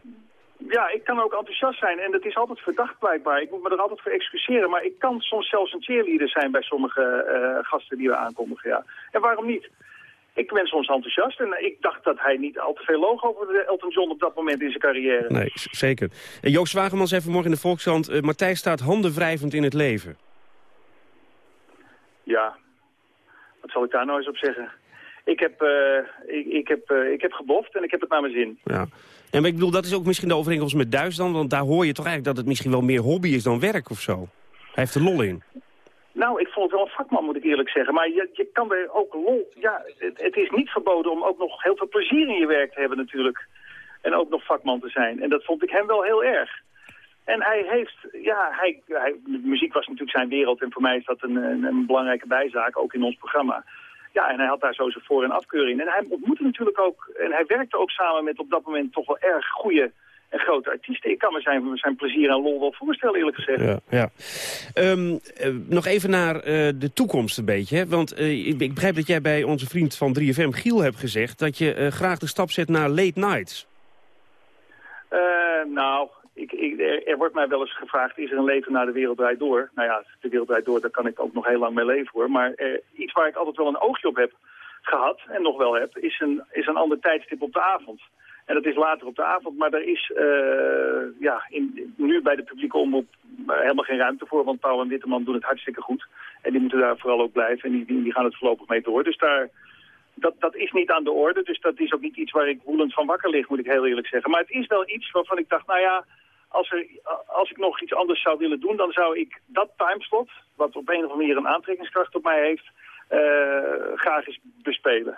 [SPEAKER 20] Ja, ik kan ook enthousiast zijn en dat is altijd verdacht blijkbaar. Ik moet me er altijd voor excuseren, maar ik kan soms zelfs een cheerleader zijn bij sommige uh, gasten die we aankondigen, ja. En waarom niet? Ik ben soms enthousiast en ik dacht dat hij niet al te veel loog over Elton John op dat moment in zijn carrière.
[SPEAKER 13] Nee, zeker. En Joost Wagemans zei vanmorgen in de Volkskrant... Uh, Matthijs staat handenwrijvend in het leven.
[SPEAKER 20] Ja, wat zal ik daar nou eens op zeggen? Ik heb, uh, ik, ik, heb, ik heb geboft en ik heb het naar mijn zin.
[SPEAKER 13] Ja. En ik bedoel, dat is ook misschien de overeenkomst met Duits dan... want daar hoor je toch eigenlijk dat het misschien wel meer hobby is dan werk of zo. Hij heeft er lol in.
[SPEAKER 20] Nou, ik vond het wel een vakman, moet ik eerlijk zeggen. Maar je, je kan er ook lol... Ja, het, is niet verboden om ook nog heel veel plezier in je werk te hebben natuurlijk. En ook nog vakman te zijn. En dat vond ik hem wel heel erg. En hij heeft, ja, hij, muziek was natuurlijk zijn wereld en voor mij is dat een, een belangrijke bijzaak, ook in ons programma. Ja, en hij had daar zo zijn voor- en afkeuring. En hij ontmoette natuurlijk ook, en hij werkte ook samen met op dat moment toch wel erg goede en grote artiesten. Ik kan me zijn, zijn plezier en lol wel voorstellen, eerlijk gezegd.
[SPEAKER 13] Ja, ja. Ehm, eh, nog even naar eh, de toekomst een beetje. Hè? Want eh, ik, ik begrijp dat jij bij onze vriend van 3FM, Giel, hebt gezegd... dat je graag de stap zet naar late nights.
[SPEAKER 20] Nou, ik, ik, er, wordt mij wel eens gevraagd, is er een leven na de wereld draait door? Nou ja, de wereld draait door, daar kan ik ook nog heel lang mee leven hoor. Maar eh, iets waar ik altijd wel een oogje op heb gehad, en nog wel heb, is een, is een ander tijdstip op de avond. En dat is later op de avond, maar er is eh, ja, nu bij de publieke omroep eh, helemaal geen ruimte voor. Want Pauw en Witteman doen het hartstikke goed. En die moeten daar vooral ook blijven en die, die, die gaan het voorlopig mee door. Dus daar, dat, dat is niet aan de orde. Dus dat is ook niet iets waar ik woelend van wakker lig, moet ik heel eerlijk zeggen. Maar het is wel iets waarvan ik dacht, nou ja, als, er, als ik nog iets anders zou willen doen... dan zou ik dat timeslot, wat op een of andere manier een aantrekkingskracht op mij heeft... eh, graag eens bespelen.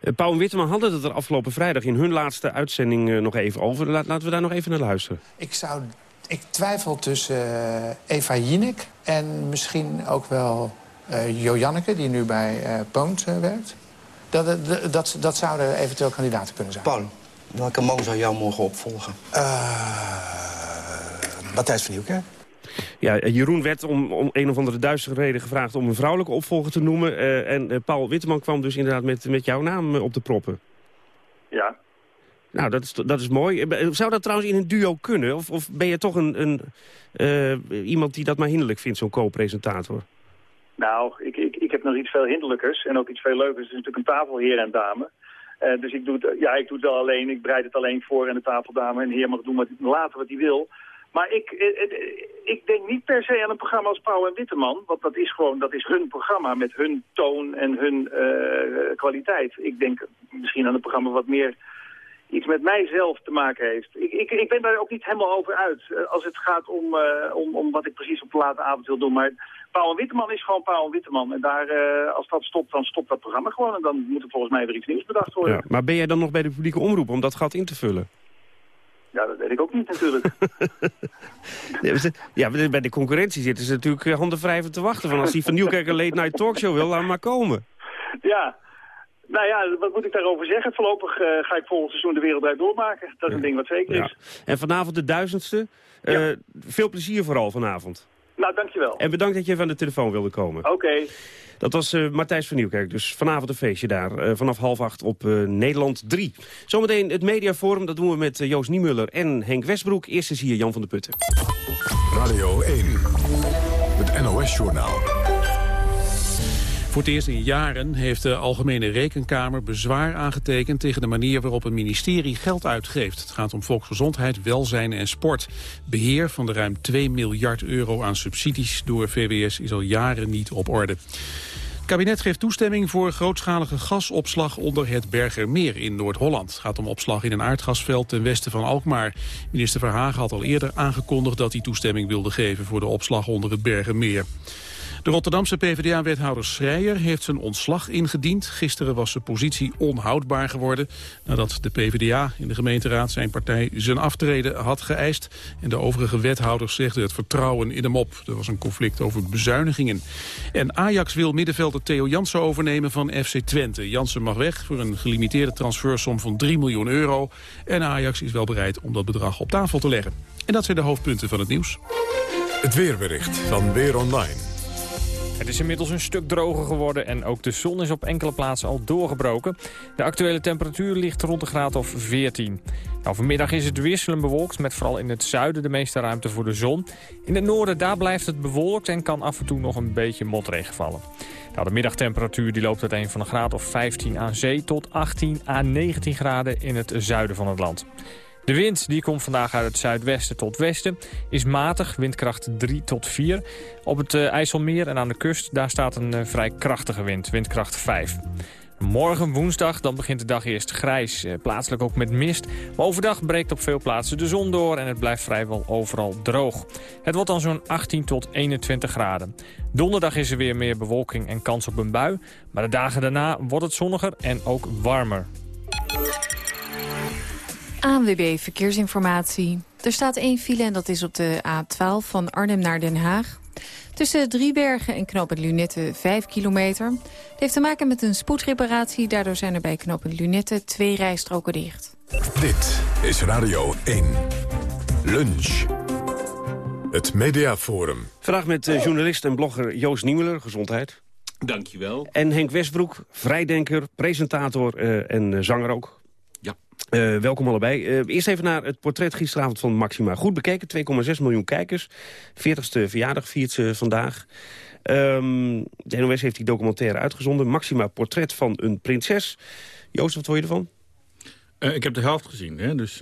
[SPEAKER 13] Uh, Pauw en Witteman hadden het er afgelopen vrijdag in hun laatste uitzending uh, nog even over. Laat, laten we daar nog even naar luisteren.
[SPEAKER 23] Ik, zou, ik twijfel tussen Eva Jinek en misschien ook wel Jo Janneke... die nu bij Poont werkt. Dat, dat, dat, dat zouden eventueel kandidaten kunnen zijn.
[SPEAKER 24] Paul, welke man zou jou morgen opvolgen?
[SPEAKER 23] Matthijs van Nieuwkerk.
[SPEAKER 13] Ja, Jeroen werd om, om een of andere duistere reden gevraagd om een vrouwelijke opvolger te noemen. Uh, en uh, Paul Witteman kwam dus inderdaad met, met jouw naam op de proppen.
[SPEAKER 20] Ja.
[SPEAKER 13] Nou, dat is, dat is mooi. Zou dat trouwens in een duo kunnen? Of, of ben je toch een, een, iemand die dat maar hinderlijk vindt, zo'n co-presentator?
[SPEAKER 20] Nou, ik, ik, ik heb nog iets veel hinderlijkers en ook iets veel leukers. Het is natuurlijk een tafelheer en dame. Dus ik doe, het, ja, ik doe het alleen, ik bereid het alleen voor en de tafeldame en de heer mag doen wat, later wat hij wil. Maar ik, ik denk niet per se aan een programma als Pauw en Witteman. Want dat is gewoon dat is hun programma met hun toon en hun kwaliteit. Ik denk misschien aan een programma wat meer iets met mijzelf te maken heeft. Ik, ik, ik ben daar ook niet helemaal over uit. Als het gaat om, uh, om, om wat ik precies op de late avond wil doen. Maar Pauw en Witteman is gewoon Pauw en Witteman. En daar, uh, als dat stopt, dan stopt dat programma gewoon. En dan moet er volgens mij weer iets nieuws bedacht worden.
[SPEAKER 13] Ja, maar ben jij dan nog bij de publieke omroep om dat gat in te vullen?
[SPEAKER 20] Ja, dat weet ik ook niet natuurlijk. *laughs*
[SPEAKER 13] ja, bij de concurrentie zitten ze natuurlijk handen wrijven te wachten. Van als die van Nieuwkerk een late night talkshow wil, laat maar komen.
[SPEAKER 20] Ja, nou ja, wat moet ik daarover zeggen? Voorlopig uh, ga ik volgend seizoen de wereld doormaken. Dat is een ding wat zeker
[SPEAKER 13] ja.
[SPEAKER 20] is.
[SPEAKER 13] En vanavond de duizendste. Uh, ja. Veel plezier vooral vanavond.
[SPEAKER 20] Nou, dankjewel.
[SPEAKER 13] En bedankt dat je even aan de telefoon wilde komen.
[SPEAKER 20] Oké. Okay.
[SPEAKER 13] Dat was uh, Matthijs van Nieuwkerk. Dus vanavond een feestje daar. Uh, vanaf half acht op uh, Nederland 3. Zometeen het mediaforum. Dat doen we met Joost Niemuller en Henk Westbroek. Eerst is hier Jan van der Putten.
[SPEAKER 1] Radio 1. Het NOS-journaal.
[SPEAKER 2] Voor het eerst in jaren heeft de Algemene Rekenkamer bezwaar aangetekend tegen de manier waarop een ministerie geld uitgeeft. Het gaat om volksgezondheid, welzijn en sport. Beheer van de ruim 2 miljard euro aan subsidies door VWS is al jaren niet op orde. Het kabinet geeft toestemming voor grootschalige gasopslag onder het Bergermeer in Noord-Holland. Het gaat om opslag in een aardgasveld ten westen van Alkmaar. Minister Verhagen had al eerder aangekondigd dat hij toestemming wilde geven voor de opslag onder het Bergermeer. De Rotterdamse PvdA-wethouder Schreier heeft zijn ontslag ingediend. Gisteren was zijn positie onhoudbaar geworden... nadat de PvdA in de gemeenteraad zijn partij zijn aftreden had geëist. En de overige wethouders zegden het vertrouwen in hem op. Er was een conflict over bezuinigingen. En Ajax wil middenvelder Theo Jansen overnemen van FC Twente. Jansen mag weg voor een gelimiteerde transfersom van 3 miljoen euro. En Ajax is wel bereid om dat bedrag op tafel te leggen. En dat zijn de hoofdpunten van het nieuws.
[SPEAKER 1] Het weerbericht van Weer Online.
[SPEAKER 25] Het is inmiddels een stuk droger geworden en ook de zon is op enkele plaatsen al doorgebroken. De actuele temperatuur ligt rond de graad of 14. Nou, vanmiddag is het wisselend bewolkt met vooral in het zuiden de meeste ruimte voor de zon. In het noorden daar blijft het bewolkt en kan af en toe nog een beetje motregen vallen. Nou, de middagtemperatuur die loopt uiteen van een graad of 15 aan zee tot 18 à 19 graden in het zuiden van het land. De wind die komt vandaag uit het zuidwesten tot westen. Is matig, windkracht 3 tot 4. Op het uh, IJsselmeer en aan de kust daar staat een uh, vrij krachtige wind, windkracht 5. Morgen woensdag dan begint de dag eerst grijs, eh, plaatselijk ook met mist. Maar overdag breekt op veel plaatsen de zon door en het blijft vrijwel overal droog. Het wordt dan zo'n 18 tot 21 graden. Donderdag is er weer meer bewolking en kans op een bui. Maar de dagen daarna wordt het zonniger en ook warmer.
[SPEAKER 26] ANWB Verkeersinformatie.
[SPEAKER 27] Er staat één file en dat is op de A12 van Arnhem naar Den Haag. Tussen Driebergen en knooppunt Lunette 5 kilometer. Het heeft te maken met een spoedreparatie. Daardoor zijn er bij knooppunt Lunette twee rijstroken dicht.
[SPEAKER 1] Dit is Radio 1. Lunch. Het Mediaforum.
[SPEAKER 13] Vandaag met eh, journalist en blogger Joost Niemeler, gezondheid.
[SPEAKER 28] Dankjewel.
[SPEAKER 13] En Henk Westbroek, vrijdenker, presentator eh, en eh, zanger ook. Eh, welkom allebei. Eh, eerst even naar het portret gisteravond van Maxima. Goed bekeken, 2,6 miljoen kijkers. 40ste verjaardag viert ze vandaag. Ehm, de NOS heeft die documentaire uitgezonden. Maxima, portret van een prinses. Joost, wat vond je ervan?
[SPEAKER 28] Eh, ik heb de helft gezien, hè, dus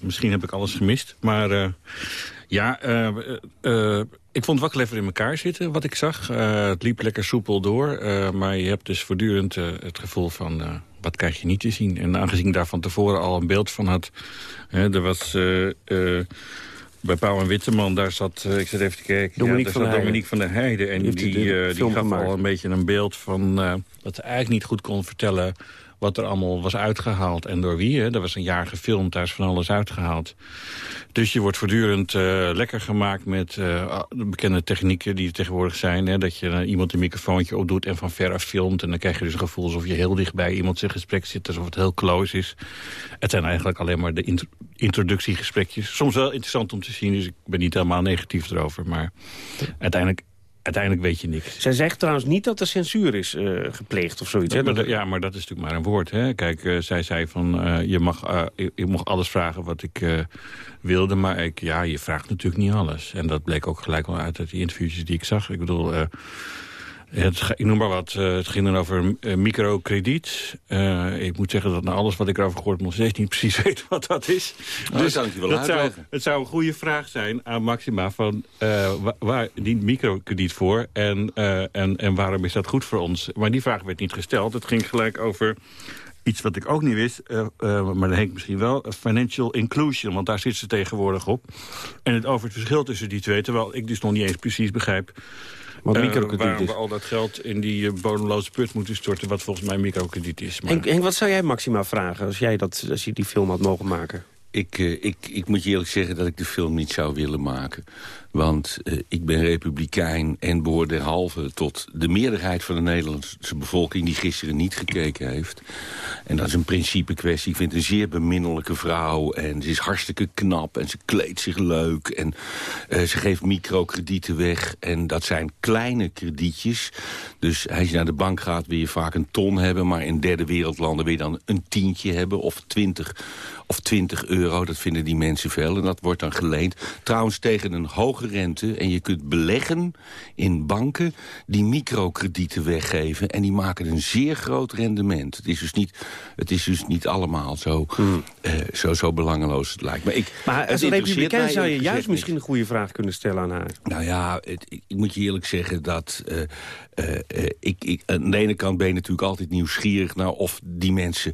[SPEAKER 28] misschien heb ik alles gemist. Maar ja, ik vond het wel clever in elkaar zitten, wat ik zag. Het liep lekker soepel door, maar je hebt dus voortdurend het gevoel van... wat krijg je niet te zien? En aangezien ik daar van tevoren al een beeld van had... Hè, er was... eh, eh, bij Pauw en Witteman, daar zat, eh, ik zit even te kijken...
[SPEAKER 13] Dominique
[SPEAKER 28] ja,
[SPEAKER 13] van
[SPEAKER 28] daar zat. Dominique van der Heijden. En
[SPEAKER 13] Die
[SPEAKER 28] die, gaf al een beetje een beeld van... dat ze eigenlijk niet goed kon vertellen wat er allemaal was uitgehaald en door wie. Hè. Er was een jaar gefilmd, daar is van alles uitgehaald. Dus je wordt voortdurend eh, lekker gemaakt met eh, de bekende technieken die er tegenwoordig zijn. Hè. Dat je eh, iemand een microfoontje opdoet en van ver af filmt. En dan krijg je dus een gevoel alsof je heel dichtbij iemand zijn gesprek zit. Alsof het heel close is. Het zijn eigenlijk alleen maar de int- introductiegesprekjes. Soms wel interessant om te zien, dus ik ben niet helemaal negatief erover. Maar uiteindelijk, uiteindelijk weet je niks.
[SPEAKER 13] Zij zegt trouwens niet dat er censuur is eh, gepleegd of zoiets. hè?
[SPEAKER 28] Maar ja, maar dat is natuurlijk maar een woord. Hè? Kijk, eh, zij zei van, eh, je, mag, je mag alles vragen wat ik wilde. Maar ik, ja, je vraagt natuurlijk niet alles. En dat bleek ook gelijk wel uit uit die interviewtjes die ik zag. Ik bedoel, het, ik noem maar wat. eh, het ging dan over eh, microkrediet. Eh, ik moet zeggen dat na alles wat ik erover gehoord... nog steeds niet *laughs* precies weet wat dat is.
[SPEAKER 15] Oh, dat kan ik je wel
[SPEAKER 28] dat zou, het zou een goede vraag zijn aan Maxima... van wa- waar dient microkrediet voor en, en, en waarom is dat goed voor ons? Maar die vraag werd niet gesteld. Het ging gelijk over iets wat ik ook niet wist... eh, maar dat Henk misschien wel, financial inclusion... want daar zit ze tegenwoordig op. En het over het verschil tussen die twee... terwijl ik dus nog niet eens precies begrijp...
[SPEAKER 13] Wat
[SPEAKER 28] eh,
[SPEAKER 13] microkrediet
[SPEAKER 28] waarom
[SPEAKER 13] is.
[SPEAKER 28] we al dat geld in die eh, bodemloze put moeten storten... wat volgens mij microkrediet is. Maar...
[SPEAKER 13] Henk, Henk, wat zou jij Maxima vragen als, jij dat, als je die film had mogen maken?
[SPEAKER 15] Ik, eh, ik, ik moet je eerlijk zeggen dat ik de film niet zou willen maken. Want eh, ik ben republikein en behoor derhalve tot de meerderheid van de Nederlandse bevolking... die gisteren niet gekeken heeft. En dat is een principe kwestie. Ik vind een zeer beminnelijke vrouw. En ze is hartstikke knap en ze kleedt zich leuk. En eh, ze geeft microkredieten weg. En dat zijn kleine kredietjes. Dus als je naar de bank gaat wil je vaak een ton hebben. Maar in derde wereldlanden wil je dan een tientje hebben of twintig of 20 euro. Dat vinden die mensen veel en dat wordt dan geleend. Trouwens tegen een rente. En je kunt beleggen in banken die microkredieten weggeven. En die maken een zeer groot rendement. Het is dus niet, het is dus niet allemaal zo, eh, zo, zo belangeloos het lijkt. Maar, ik,
[SPEAKER 13] Maar als republikein zou je juist misschien een goede vraag kunnen stellen aan haar.
[SPEAKER 15] nou ja, het, ik, ik moet je eerlijk zeggen dat... eh, eh, ik, ik, aan de ene kant ben je natuurlijk altijd nieuwsgierig... naar of die mensen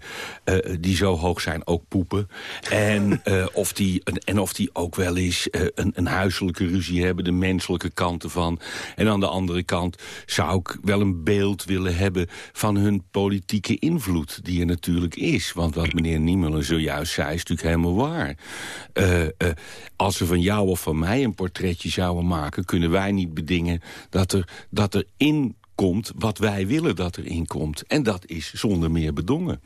[SPEAKER 15] die zo hoog zijn ook poepen. En, *laughs* of, die, en, en of die ook wel eens een, een huiselijke hebben... de menselijke kanten van. En aan de andere kant zou ik wel een beeld willen hebben... van hun politieke invloed die er natuurlijk is. Want wat meneer Niemelen zojuist zei is natuurlijk helemaal waar. Eh, eh, als ze van jou of van mij een portretje zouden maken... kunnen wij niet bedingen dat er, dat er in komt wat wij willen dat er in komt. En dat is zonder meer bedongen.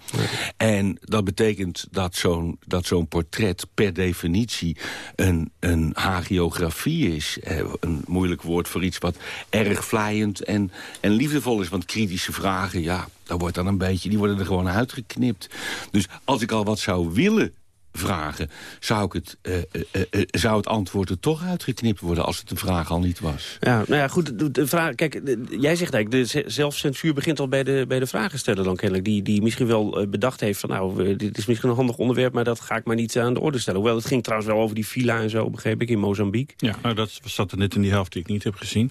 [SPEAKER 15] En dat betekent dat zo'n zo'n portret per definitie een, een hagiografie is. Eh, een moeilijk woord voor iets wat erg vlijend en, en liefdevol is. Want kritische vragen, ja, daar wordt dan een beetje, die worden er gewoon uitgeknipt. Dus als ik al wat zou willen vragen, zou, ik het, eh, eh, eh, zou het antwoord er toch uitgeknipt worden... als het een vraag al niet was.
[SPEAKER 13] Ja, nou ja, goed, de, de vraag, kijk, de- jij zegt eigenlijk, de ze- zelfcensuur begint al bij de, bij de vragensteller dan kennelijk. Die, die misschien wel bedacht heeft van, nou, dit is misschien een handig onderwerp, maar dat ga ik maar niet aan de orde stellen. Hoewel, het ging trouwens wel over die villa en zo, begreep ik, in Mozambique.
[SPEAKER 28] Ja, nou, dat zat er net in die helft die ik niet heb gezien.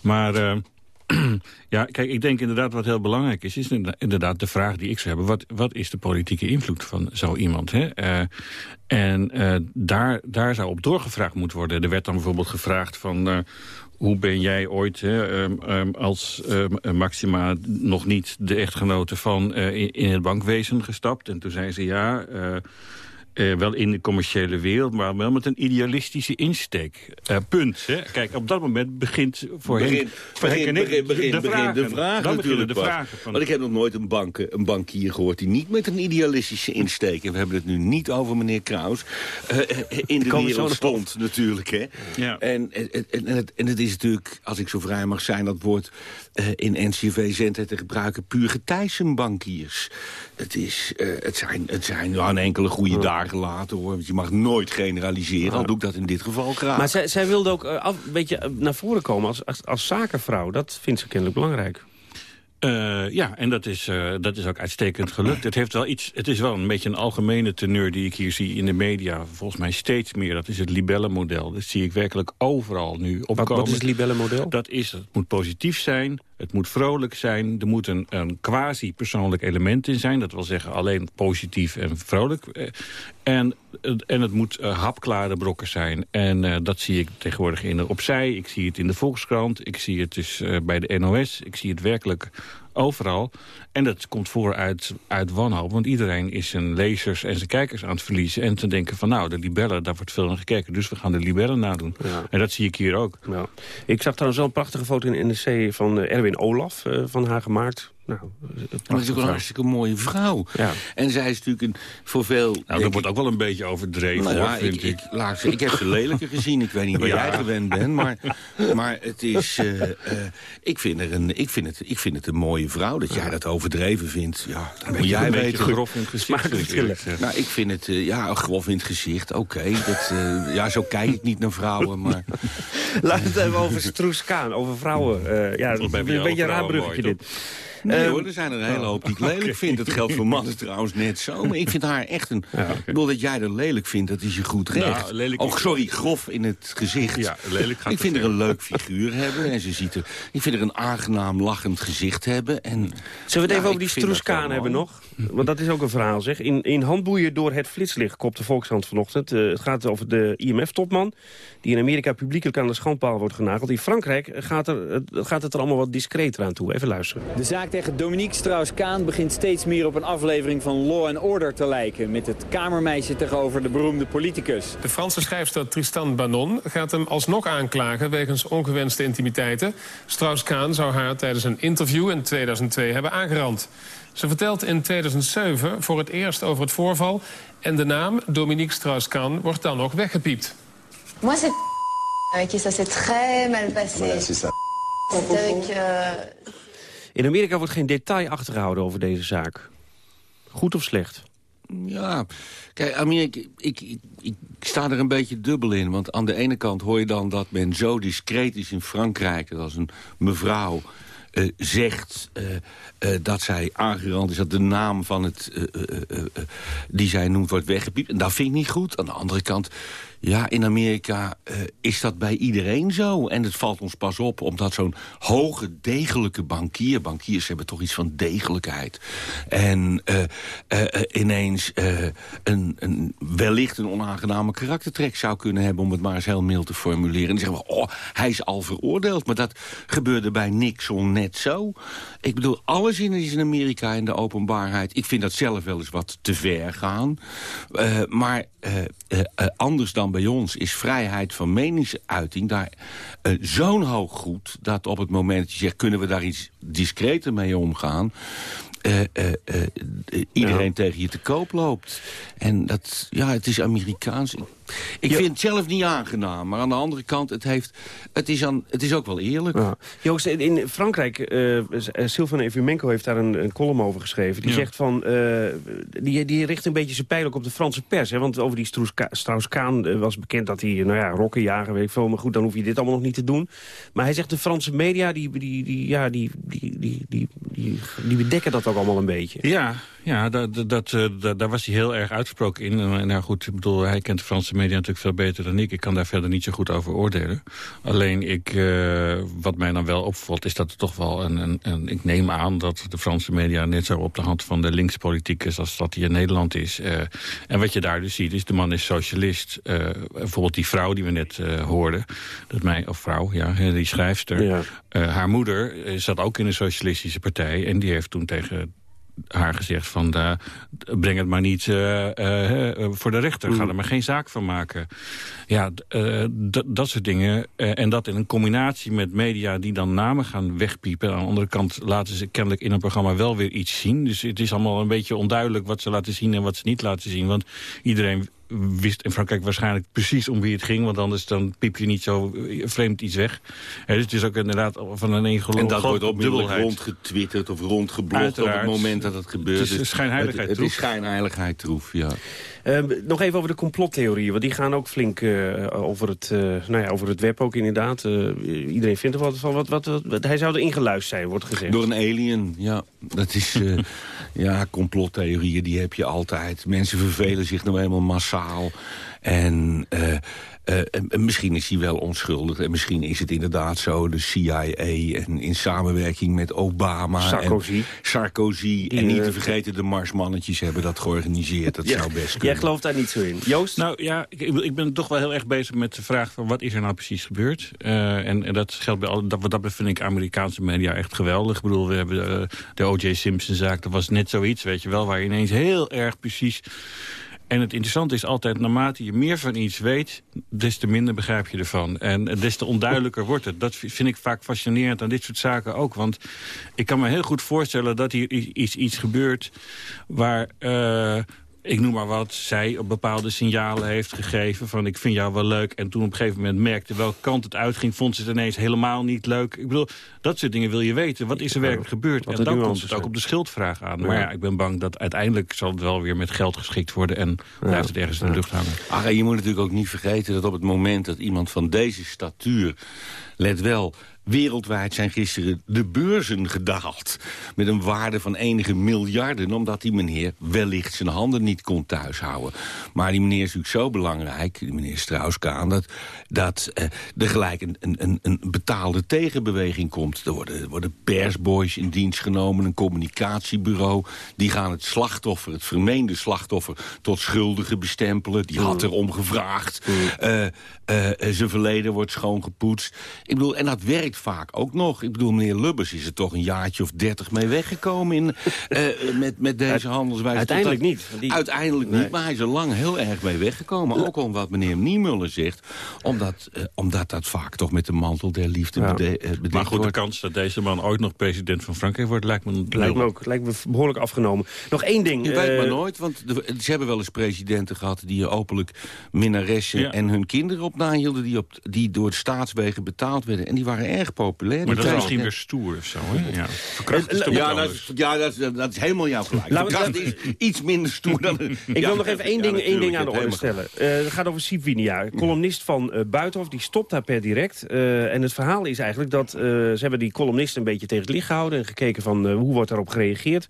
[SPEAKER 28] Maar *clears throat* ja, kijk, ik denk inderdaad wat heel belangrijk is... is inderdaad de vraag die ik zou hebben. Wat, wat is de politieke invloed van zo iemand? Hè? Eh, en eh, daar, daar zou op doorgevraagd moeten worden. Er werd dan bijvoorbeeld gevraagd van... eh, hoe ben jij ooit hè, ehm, ehm, als ehm, Maxima nog niet de echtgenote van in het bankwezen gestapt? En toen zei ze ja... eh, wel in de commerciële wereld, maar wel met een idealistische insteek. Eh, punt. Hè. Kijk, op dat moment begint voor
[SPEAKER 15] begin,
[SPEAKER 28] voor de vragen.
[SPEAKER 15] de vragen
[SPEAKER 28] Dan beginnen
[SPEAKER 15] natuurlijk
[SPEAKER 28] de vragen. Van
[SPEAKER 15] Want ik heb nog nooit een, bank, een bankier gehoord die niet met een idealistische insteek... en we hebben het nu niet over meneer Kraus... eh, in de wereld stond natuurlijk. Hè.
[SPEAKER 28] Ja.
[SPEAKER 15] En, en, en, het, en het is natuurlijk, als ik zo vrij mag zijn... dat woord in NCV-zendheid te gebruiken... puur getijzenbankiers. Het, is, eh, het zijn, het zijn een enkele goede dagen later, hoor. Want je mag nooit generaliseren, al doe ik dat in dit geval graag.
[SPEAKER 13] Maar zij, zij wilde ook eh, af, een beetje eh, naar voren komen als, als, als zakenvrouw. Dat vindt ze kennelijk belangrijk.
[SPEAKER 28] Ja, en dat is, dat is ook uitstekend gelukt. Het, heeft wel iets, het is wel een beetje een algemene teneur die ik hier zie in de media. Volgens mij steeds meer. Dat is het libellenmodel. Dat zie ik werkelijk overal nu opkomen.
[SPEAKER 13] Wat, wat is het libellenmodel?
[SPEAKER 28] Dat is, het moet positief zijn, het moet vrolijk zijn... er moet een, een quasi-persoonlijk element in zijn. Dat wil zeggen alleen positief en vrolijk. Eh, En, en het moet eh, hapklare brokken zijn. En eh, dat zie ik tegenwoordig in de Opzij. Ik zie het in de Volkskrant. Ik zie het dus bij de NOS. Ik zie het werkelijk overal. En dat komt voor uit, uit wanhoop. Want iedereen is zijn lezers en zijn kijkers aan het verliezen. En te denken van nou, de libellen, daar wordt veel naar gekeken. Dus we gaan de libellen nadoen.
[SPEAKER 13] Ja.
[SPEAKER 28] En dat zie ik hier ook.
[SPEAKER 13] Ja. Ik zag trouwens wel een prachtige foto in de NRC van eh, Erwin Olaf eh, van haar gemaakt. Nou,
[SPEAKER 15] Maar het is ook een hartstikke mooie vrouw.
[SPEAKER 13] Ja.
[SPEAKER 15] En zij is natuurlijk een, voor veel...
[SPEAKER 28] Nou, dat wordt ook wel een beetje overdreven,
[SPEAKER 15] Nou
[SPEAKER 28] hoor,
[SPEAKER 15] ja,
[SPEAKER 28] vind
[SPEAKER 15] ik,
[SPEAKER 28] ik.
[SPEAKER 15] ik, laat ik, ik heb ze lelijker gezien. Ik weet niet waar
[SPEAKER 28] Ja.
[SPEAKER 15] jij gewend bent. Maar, maar het is... eh, eh, ik, vind er een, ik, vind het, ik vind het een mooie vrouw. Dat jij dat overdreven vindt. Ja, dat moet jij
[SPEAKER 28] een beetje
[SPEAKER 15] weten.
[SPEAKER 28] grof in het gezicht.
[SPEAKER 15] Nou, ik vind het... eh, ja, grof in het gezicht. Oké. dat, eh, ja, zo kijk ik niet naar vrouwen. Maar *laughs*
[SPEAKER 13] Laten we het even over Stroes-Kaan, over vrouwen. Eh, ja,
[SPEAKER 28] Dat
[SPEAKER 13] een beetje een raar bruggetje dit.
[SPEAKER 15] Nee
[SPEAKER 13] Ehm,
[SPEAKER 15] hoor, er zijn er een hele hoop die ik lelijk vind. Dat geldt voor mannen trouwens net zo. Maar ik vind haar echt een... Ik bedoel, dat jij er lelijk vindt, dat is je goed recht.
[SPEAKER 28] Nou, lelijk
[SPEAKER 15] oh, sorry, grof in het gezicht.
[SPEAKER 28] Ja, lelijk gaat
[SPEAKER 15] Ik vind er een leuk figuur hebben. En ze ziet er... Ik vind er een aangenaam lachend gezicht hebben. En,
[SPEAKER 13] Zullen we het
[SPEAKER 15] Ja,
[SPEAKER 13] even over die Stroes-Kaan
[SPEAKER 15] wel
[SPEAKER 13] hebben nog? Want dat is ook een verhaal, zeg. In, in handboeien door het flitslicht kopt de Volkskrant vanochtend. Eh, het gaat over de IMF-topman, die in Amerika publiekelijk aan de schandpaal wordt genageld. In Frankrijk gaat, er, het- gaat het er allemaal wat discreter aan toe. Even luisteren.
[SPEAKER 29] De zaak tegen Dominique Strauss-Kaan begint steeds meer op een aflevering van Law and Order te lijken... met het kamermeisje tegenover de beroemde politicus.
[SPEAKER 30] De Franse schrijfster Tristan Banon gaat hem alsnog aanklagen... wegens ongewenste intimiteiten. Strauss-Kaan zou haar tijdens een interview in 2002 hebben aangerand. Ze vertelt in 2007 voor het eerst over het voorval... en de naam Dominique Strauss-Kaan wordt dan nog weggepiept.
[SPEAKER 31] Moi, c'est *laughs* avec qui ça s'est très mal passé. c'est ça. avec... euh,
[SPEAKER 13] In Amerika wordt geen detail achtergehouden over deze zaak. Goed of slecht?
[SPEAKER 15] Ja, kijk, Amerika, ik, ik, ik sta er een beetje dubbel in. Want aan de ene kant hoor je dan dat men zo discreet is in Frankrijk... dat als een mevrouw eh, zegt eh, eh, dat zij aangerand is... dat de naam van het, die zij noemt wordt weggepiept. En dat vind ik niet goed. Aan de andere kant, ja, in Amerika eh, is dat bij iedereen zo. En het valt ons pas op, omdat zo'n hoge, degelijke bankier... bankiers hebben toch iets van degelijkheid. En eh, eh, ineens een, een, wellicht een onaangename karaktertrek zou kunnen hebben... om het maar eens heel mild te formuleren. En dan zeggen we, oh, hij is al veroordeeld. Maar dat gebeurde bij Nixon net zo. Ik bedoel, alles in is in Amerika in de openbaarheid. Ik vind dat zelf wel eens wat te ver gaan. Maar anders dan bij ons is vrijheid van meningsuiting daar eh, zo'n hoog goed... dat op het moment dat je zegt, kunnen we daar iets discreter mee omgaan... eh, eh, iedereen tegen je te koop loopt. En dat, ja, het is Amerikaans. Ik, ik vind het zelf niet aangenaam, maar aan de andere kant, het, heeft, het, is, aan, het is ook wel eerlijk.
[SPEAKER 13] Ja. Joost, in- Frankrijk, eh Sylvain Evumenko heeft daar een, een column over geschreven. Die
[SPEAKER 28] Ja.
[SPEAKER 13] zegt van, eh, die, die richt een beetje zijn pijl ook op de Franse pers. Hè? Want over die Strauss-Kaan was bekend dat hij, nou ja, rokkenjager, weet ik veel. Maar goed, dan hoef je dit allemaal nog niet te doen. Maar hij zegt, de Franse media, die, die, die, ja, die, die, die, die, die, die bedekken dat ook allemaal een beetje.
[SPEAKER 28] Ja, ja dat, dat, dat, eh, dat- daar was hij heel erg uitgesproken in. En, nou goed, ik bedoel, hij kent de Franse media natuurlijk veel beter dan ik. Ik kan daar verder niet zo goed over oordelen. Alleen, ik, eh, wat mij dan wel opvalt, is dat er toch wel een, een, een... Ik neem aan dat de Franse media net zo op de hand van de linkspoliticus... als dat die in Nederland is. Eh, en wat je daar dus ziet, is de man is socialist. Eh, bijvoorbeeld die vrouw die we net eh, hoorden. Dat mij, of vrouw, ja, die schrijfster.
[SPEAKER 13] Ja.
[SPEAKER 28] Eh, haar moeder eh, zat ook in een socialistische partij. En die heeft toen tegen haar gezegd van... Uh, breng het maar niet voor de rechter. Ga er maar geen zaak van maken. Ja, dat soort dingen. en dat in een combinatie met media die dan namen gaan wegpiepen. Aan de andere kant laten ze kennelijk in een programma wel weer iets zien. Dus het is allemaal een beetje onduidelijk wat ze laten zien en wat ze niet laten zien. Want iedereen wist in Frankrijk waarschijnlijk precies om wie het ging. Want anders dan piep je niet zo vreemd iets weg. dus het is ook inderdaad van een een
[SPEAKER 15] En dat wordt op rondgetwitterd of rondgeblogd op het moment dat het gebeurt.
[SPEAKER 28] Het is schijnheiligheid
[SPEAKER 15] troef. Het is schijnheiligheid troef, ja.
[SPEAKER 13] Uh, nog even over de complottheorieën, want die gaan ook flink uh, over, het, uh, nou ja, over het web ook inderdaad. iedereen vindt er wat van. Wat, wat, wat, hij zou er ingeluisterd zijn, wordt gezegd.
[SPEAKER 15] Door een alien, ja. Dat is, *laughs* ja, complottheorieën, die heb je altijd. Mensen vervelen zich nou eenmaal massaal. En uh, misschien is hij wel onschuldig. En misschien is het inderdaad zo. De CIA en in samenwerking met Obama.
[SPEAKER 13] Sarkozy.
[SPEAKER 15] En Sarkozy. en niet te vergeten, de Marsmannetjes hebben dat georganiseerd. Dat zou best kunnen.
[SPEAKER 13] Jij gelooft daar niet zo in. Joost?
[SPEAKER 28] Nou ja, ik, ik, ben toch wel heel erg bezig met de vraag van wat is er nou precies gebeurd. Uh, en, en, dat geldt bij alle, dat, dat vind ik Amerikaanse media echt geweldig. Ik bedoel, we hebben uh, de O.J. Simpson-zaak. Dat was net zoiets, weet je wel, waar je ineens heel erg precies en het interessante is altijd, naarmate je meer van iets weet... des te minder begrijp je ervan. En des te onduidelijker wordt het. Dat vind ik vaak fascinerend aan dit soort zaken ook. Want ik kan me heel goed voorstellen dat hier iets, iets gebeurt... waar... Uh, ik noem maar wat, zij op bepaalde signalen heeft gegeven... van ik vind jou wel leuk. En toen op een gegeven moment merkte welke kant het uitging... vond ze het ineens helemaal niet leuk. Ik bedoel, dat soort dingen wil je weten. Wat is er werkelijk gebeurd? en dan komt het ook op de schuldvraag aan. Maar ja, ik ben bang dat uiteindelijk zal het wel weer met geld geschikt worden... en blijft het ergens in de lucht hangen.
[SPEAKER 15] Ach, je moet natuurlijk ook niet vergeten dat op het moment dat iemand van deze statuur... let wel, Wereldwijd zijn gisteren de beurzen gedaald. Met een waarde van enige miljarden. Omdat die meneer wellicht zijn handen niet kon thuishouden. Maar die meneer is natuurlijk zo belangrijk, die meneer Strauss-Kaan... dat, dat eh, er gelijk een, een, een betaalde tegenbeweging komt. Er worden, er worden persboys in dienst genomen, een communicatiebureau. Die gaan het slachtoffer, het vermeende slachtoffer... tot schuldige bestempelen. Die had mm. erom gevraagd. Mm. Uh, uh, zijn verleden wordt schoongepoetst. Ik bedoel, en dat werkt vaak ook nog. Ik bedoel, meneer Lubbers is er toch een jaartje of dertig mee weggekomen... In, uh, *laughs* met, met deze handelswijze.
[SPEAKER 13] Uiteindelijk niet.
[SPEAKER 15] Die... Uiteindelijk niet, maar hij is er lang heel erg mee weggekomen. Ook om wat meneer Niemuller zegt. Omdat, uh, omdat dat vaak toch met de mantel der liefde ja. bede
[SPEAKER 28] Maar goed, de kans dat deze man ooit nog president van Frankrijk wordt... lijkt me,
[SPEAKER 13] lijkt me ook lijkt me behoorlijk afgenomen. Nog één ding.
[SPEAKER 15] Je weet maar nooit, want ze hebben wel eens presidenten gehad... die openlijk minnaressen en hun kinderen op nahielden... Die, op, die door de staatswegen betaald werden. En die waren erg populair.
[SPEAKER 28] Maar dat is misschien weer stoer of zo, hè? Ja,
[SPEAKER 15] ja, dat is, ja dat, is, dat is helemaal jouw gelijk. Dat is iets minder stoer dan... *laughs*
[SPEAKER 13] Ik wil nog even één ding, één ding aan de orde stellen. Uh, het gaat over Siep Winia, columnist van uh, Buitenhof. Die stopt daar per direct. Uh, en het verhaal is eigenlijk dat ze hebben die columnist een beetje tegen het licht gehouden... en gekeken van hoe wordt daarop gereageerd.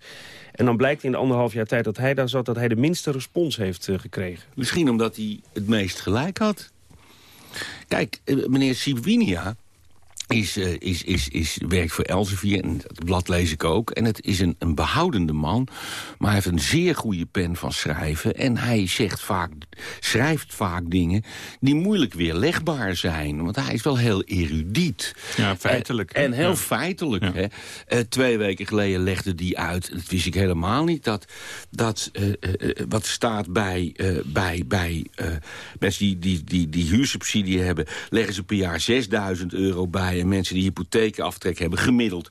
[SPEAKER 13] En dan blijkt in de anderhalf jaar tijd dat hij daar zat... dat hij de minste respons heeft gekregen.
[SPEAKER 15] Misschien omdat hij het meest gelijk had. Kijk, meneer Sibwinia is, uh, is, is, is, werkt voor Elsevier. En dat blad lees ik ook. En het is een, een behoudende man. Maar hij heeft een zeer goede pen van schrijven. En hij zegt vaak, schrijft vaak dingen die moeilijk weerlegbaar zijn. Want hij is wel heel erudiet.
[SPEAKER 28] Ja, feitelijk.
[SPEAKER 15] En, en heel feitelijk. Hè? Uh, twee weken geleden legde die uit, dat wist ik helemaal niet... dat, dat uh, wat staat bij, bij, bij mensen die, die, die, die huursubsidie hebben... leggen ze per jaar 6000 euro bij en mensen die hypotheekaftrek hebben gemiddeld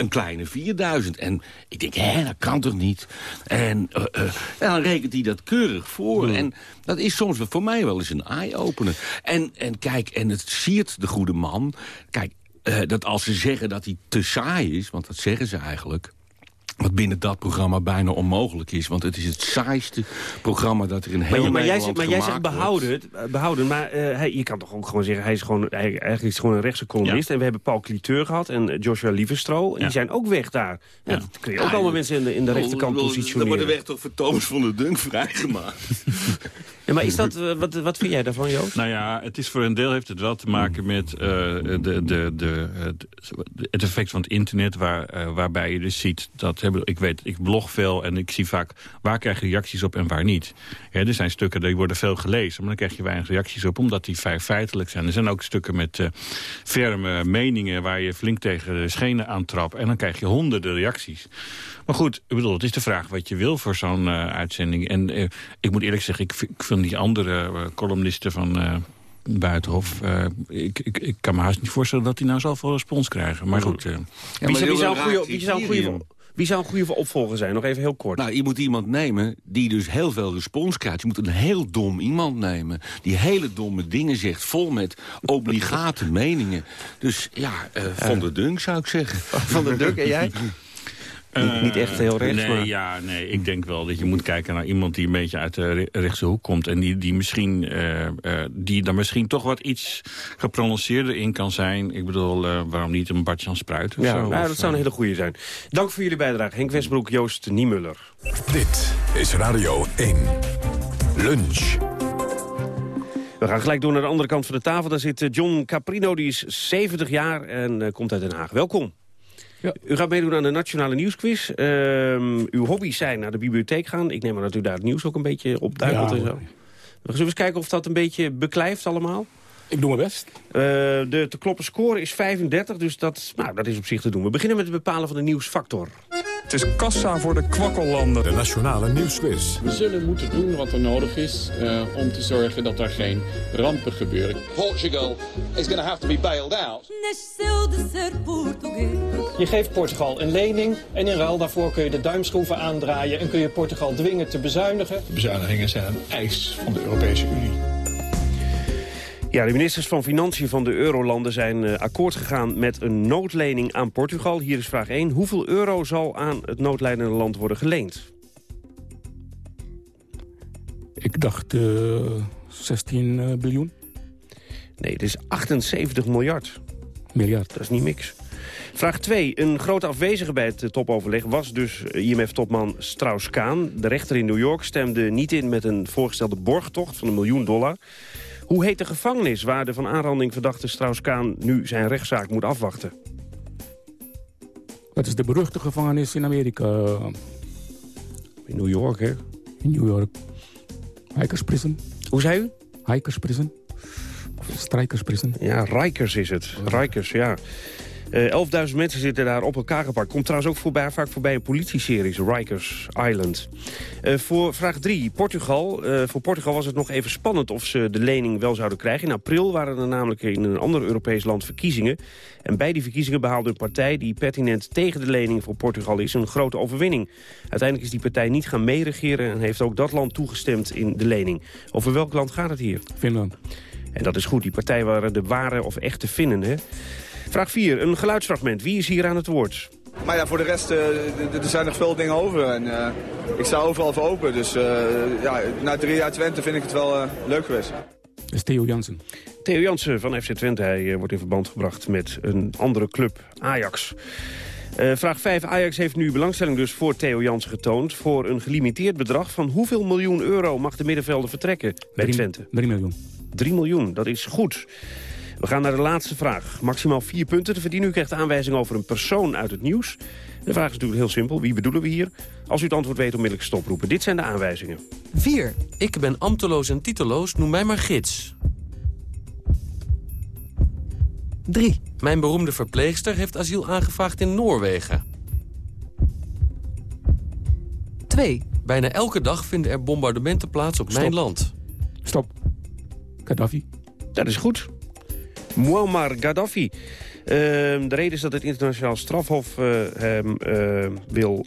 [SPEAKER 15] een kleine 4000. En ik denk, hè, dat kan toch niet? En uh, uh, dan rekent hij dat keurig voor. En dat is soms voor mij wel eens een eye-opener. En, en kijk, en het siert de goede man. Kijk, uh, dat als ze zeggen dat hij te saai is, want dat zeggen ze eigenlijk... Wat binnen dat programma bijna onmogelijk is. Want het is het saaiste programma dat er in heel maar,
[SPEAKER 13] maar
[SPEAKER 15] Nederland
[SPEAKER 13] jij, Maar jij zegt behouden, behouden maar uh, hij, je kan toch ook gewoon zeggen... hij is gewoon, hij, eigenlijk is gewoon een rechtse columnist. En we hebben Paul Cliteur gehad en Joshua Lieverstro. En die zijn ook weg daar. Ja, dat kun je ook allemaal mensen in de, in de rechterkant positioneren. Dan
[SPEAKER 15] wordt de weg toch voor Thomas van der Dunk vrijgemaakt. *laughs*
[SPEAKER 13] Ja, maar is dat, eh, wat, wat vind jij daarvan, Joost?
[SPEAKER 28] Nou ja, het is voor een deel heeft het wel te maken met uh, de, de, de, het effect van het internet... Waar, uh, waarbij je dus ziet dat Ik weet, ik blog veel en ik zie vaak waar krijg je reacties op en waar niet. Ja, er zijn stukken die worden veel gelezen, maar dan krijg je weinig reacties op, omdat die vrij feitelijk zijn. Er zijn ook stukken met uh, ferme meningen waar je flink tegen de schenen aantrapt. En dan krijg je honderden reacties. Maar goed, ik bedoel, het is de vraag wat je wil voor zo'n uh, uitzending. En uh, ik moet eerlijk zeggen, ik, ik vind die andere columnisten van Buitenhof. Uh, ik, ik, ik kan me haast niet voorstellen dat hij nou zoveel respons krijgen. Maar goed. Uh.
[SPEAKER 13] Ja, wie, zou, wie, zou goede, wie, zou goede, wie, zou een goede, opvolger zijn? Nog even heel kort.
[SPEAKER 15] Nou, je moet iemand nemen die dus heel veel respons krijgt. Je moet een heel dom iemand nemen. Die hele domme dingen zegt. Vol met *laughs* obligate meningen. Dus ja, uh, Van der Dunk zou ik zeggen.
[SPEAKER 13] Van der Dunk en jij? *laughs* niet, niet, echt heel rechts,
[SPEAKER 28] nee,
[SPEAKER 13] maar...
[SPEAKER 28] Ja, nee, ik denk wel dat je moet kijken naar iemand die een beetje uit de rechtse hoek komt. En die, die, misschien, uh, uh, die daar misschien toch wat iets geprononceerder in kan zijn. Ik bedoel, uh, waarom niet een Bartjan Spruit of
[SPEAKER 13] ja,
[SPEAKER 28] zo?
[SPEAKER 13] Nou, dat zou een hele goede zijn. Dank voor jullie bijdrage. Henk Westbroek, Joost Niemuller.
[SPEAKER 1] Dit is Radio 1. Lunch.
[SPEAKER 13] We gaan gelijk door naar de andere kant van de tafel. Daar zit John Caprino, die is 70 jaar en komt uit Den Haag. Welkom. Ja. U gaat meedoen aan de Nationale Nieuwsquiz. Uh, uw hobby's zijn naar de bibliotheek gaan. Ik neem aan dat u daar het nieuws ook een beetje op duikelt ja, en zo. We zullen eens kijken of dat een beetje beklijft allemaal.
[SPEAKER 32] Ik doe mijn best.
[SPEAKER 13] Uh, de te kloppen score is 35, dus dat, nou, dat is op zich te doen. We beginnen met het bepalen van de nieuwsfactor.
[SPEAKER 32] Het is kassa voor de kwakkellanden.
[SPEAKER 1] De Nationale Nieuwsquiz.
[SPEAKER 33] We zullen moeten doen wat er nodig is uh, om te zorgen dat er geen rampen gebeuren.
[SPEAKER 34] Portugal is going to have to be bailed out.
[SPEAKER 35] Je geeft Portugal een lening en in ruil daarvoor kun je de duimschroeven aandraaien... en kun je Portugal dwingen te bezuinigen.
[SPEAKER 32] De bezuinigingen zijn een eis van de Europese Unie.
[SPEAKER 13] Ja, de ministers van Financiën van de Eurolanden zijn uh, akkoord gegaan met een noodlening aan Portugal. Hier is vraag 1. Hoeveel euro zal aan het noodlijdende land worden geleend?
[SPEAKER 32] Ik dacht uh, 16 uh, biljoen.
[SPEAKER 13] Nee, het is 78 miljard.
[SPEAKER 32] Miljard.
[SPEAKER 13] Dat is niet niks. Vraag 2. Een grote afwezige bij het topoverleg was dus IMF-topman Strauss-Kaan. De rechter in New York stemde niet in met een voorgestelde borgtocht van een miljoen dollar. Hoe heet de gevangenis waar de van aanranding verdachte Strauss-Kaan nu zijn rechtszaak moet afwachten?
[SPEAKER 32] Dat is de beruchte gevangenis in Amerika.
[SPEAKER 13] In New York, hè?
[SPEAKER 32] In New York. Hikers Prison.
[SPEAKER 13] Hoe zei u?
[SPEAKER 32] Hikers Prison. Of Prison.
[SPEAKER 13] Ja, Rikers is het. Rikers, ja. Uh, 11.000 mensen zitten daar op elkaar gepakt. Komt trouwens ook voorbij, vaak voorbij in politieseries, Rikers Island. Uh, voor vraag 3, Portugal. Uh, voor Portugal was het nog even spannend of ze de lening wel zouden krijgen. In april waren er namelijk in een ander Europees land verkiezingen. En bij die verkiezingen behaalde een partij die pertinent tegen de lening voor Portugal is... een grote overwinning. Uiteindelijk is die partij niet gaan meeregeren... en heeft ook dat land toegestemd in de lening. Over welk land gaat het hier?
[SPEAKER 32] Finland.
[SPEAKER 13] En dat is goed, die partij waren de ware of echte Finnen, hè? Vraag 4, een geluidsfragment. Wie is hier aan het woord?
[SPEAKER 36] Maar ja, voor de rest, uh, er zijn nog veel dingen over. En, uh, ik sta overal voor open. Dus uh, ja, na drie jaar Twente vind ik het wel leuk geweest.
[SPEAKER 32] Dat is Theo Jansen.
[SPEAKER 13] Theo Jansen van FC Twente. Hij wordt in verband gebracht met een andere club, Ajax. vraag 5. Ajax heeft nu belangstelling dus voor Theo Jansen getoond. Voor een gelimiteerd bedrag van hoeveel miljoen euro mag de middenvelder vertrekken bij
[SPEAKER 32] drie,
[SPEAKER 13] Twente?
[SPEAKER 32] 3 miljoen.
[SPEAKER 13] 3 miljoen, dat is goed. We gaan naar de laatste vraag. Maximaal vier punten te verdienen. U krijgt aanwijzing over een persoon uit het nieuws. De vraag is natuurlijk heel simpel. Wie bedoelen we hier? Als u het antwoord weet, onmiddellijk stoproepen. Dit zijn de aanwijzingen.
[SPEAKER 37] 4. Ik ben ambteloos en titeloos. Noem mij maar gids. 3. Mijn beroemde verpleegster heeft asiel aangevraagd in Noorwegen. 2. Bijna elke dag vinden er bombardementen plaats op
[SPEAKER 32] Stop.
[SPEAKER 37] mijn land.
[SPEAKER 32] Stop. Gaddafi.
[SPEAKER 13] Dat is goed. Muammar Gaddafi. Uh, de reden is dat het internationaal strafhof uh, hem uh, wil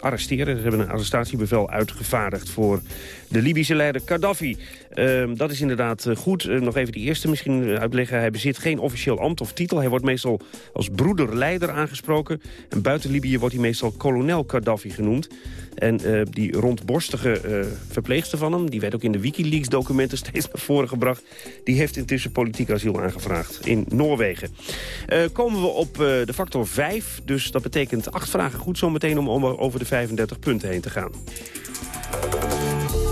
[SPEAKER 13] arresteren. Ze hebben een arrestatiebevel uitgevaardigd voor de Libische leider Gaddafi. Ehm, dat is inderdaad goed. nog even die eerste misschien uitleggen. Hij bezit geen officieel ambt of titel. Hij wordt meestal als broederleider aangesproken. En buiten Libië wordt hij meestal kolonel Gaddafi genoemd. En die rondborstige verpleegster van hem... die werd ook in de Wikileaks-documenten *laughs* steeds naar voren gebracht... die heeft intussen politiek asiel aangevraagd in Noorwegen. Komen we op de factor 5. Dus dat betekent acht vragen goed zometeen om over de 35 punten heen te gaan.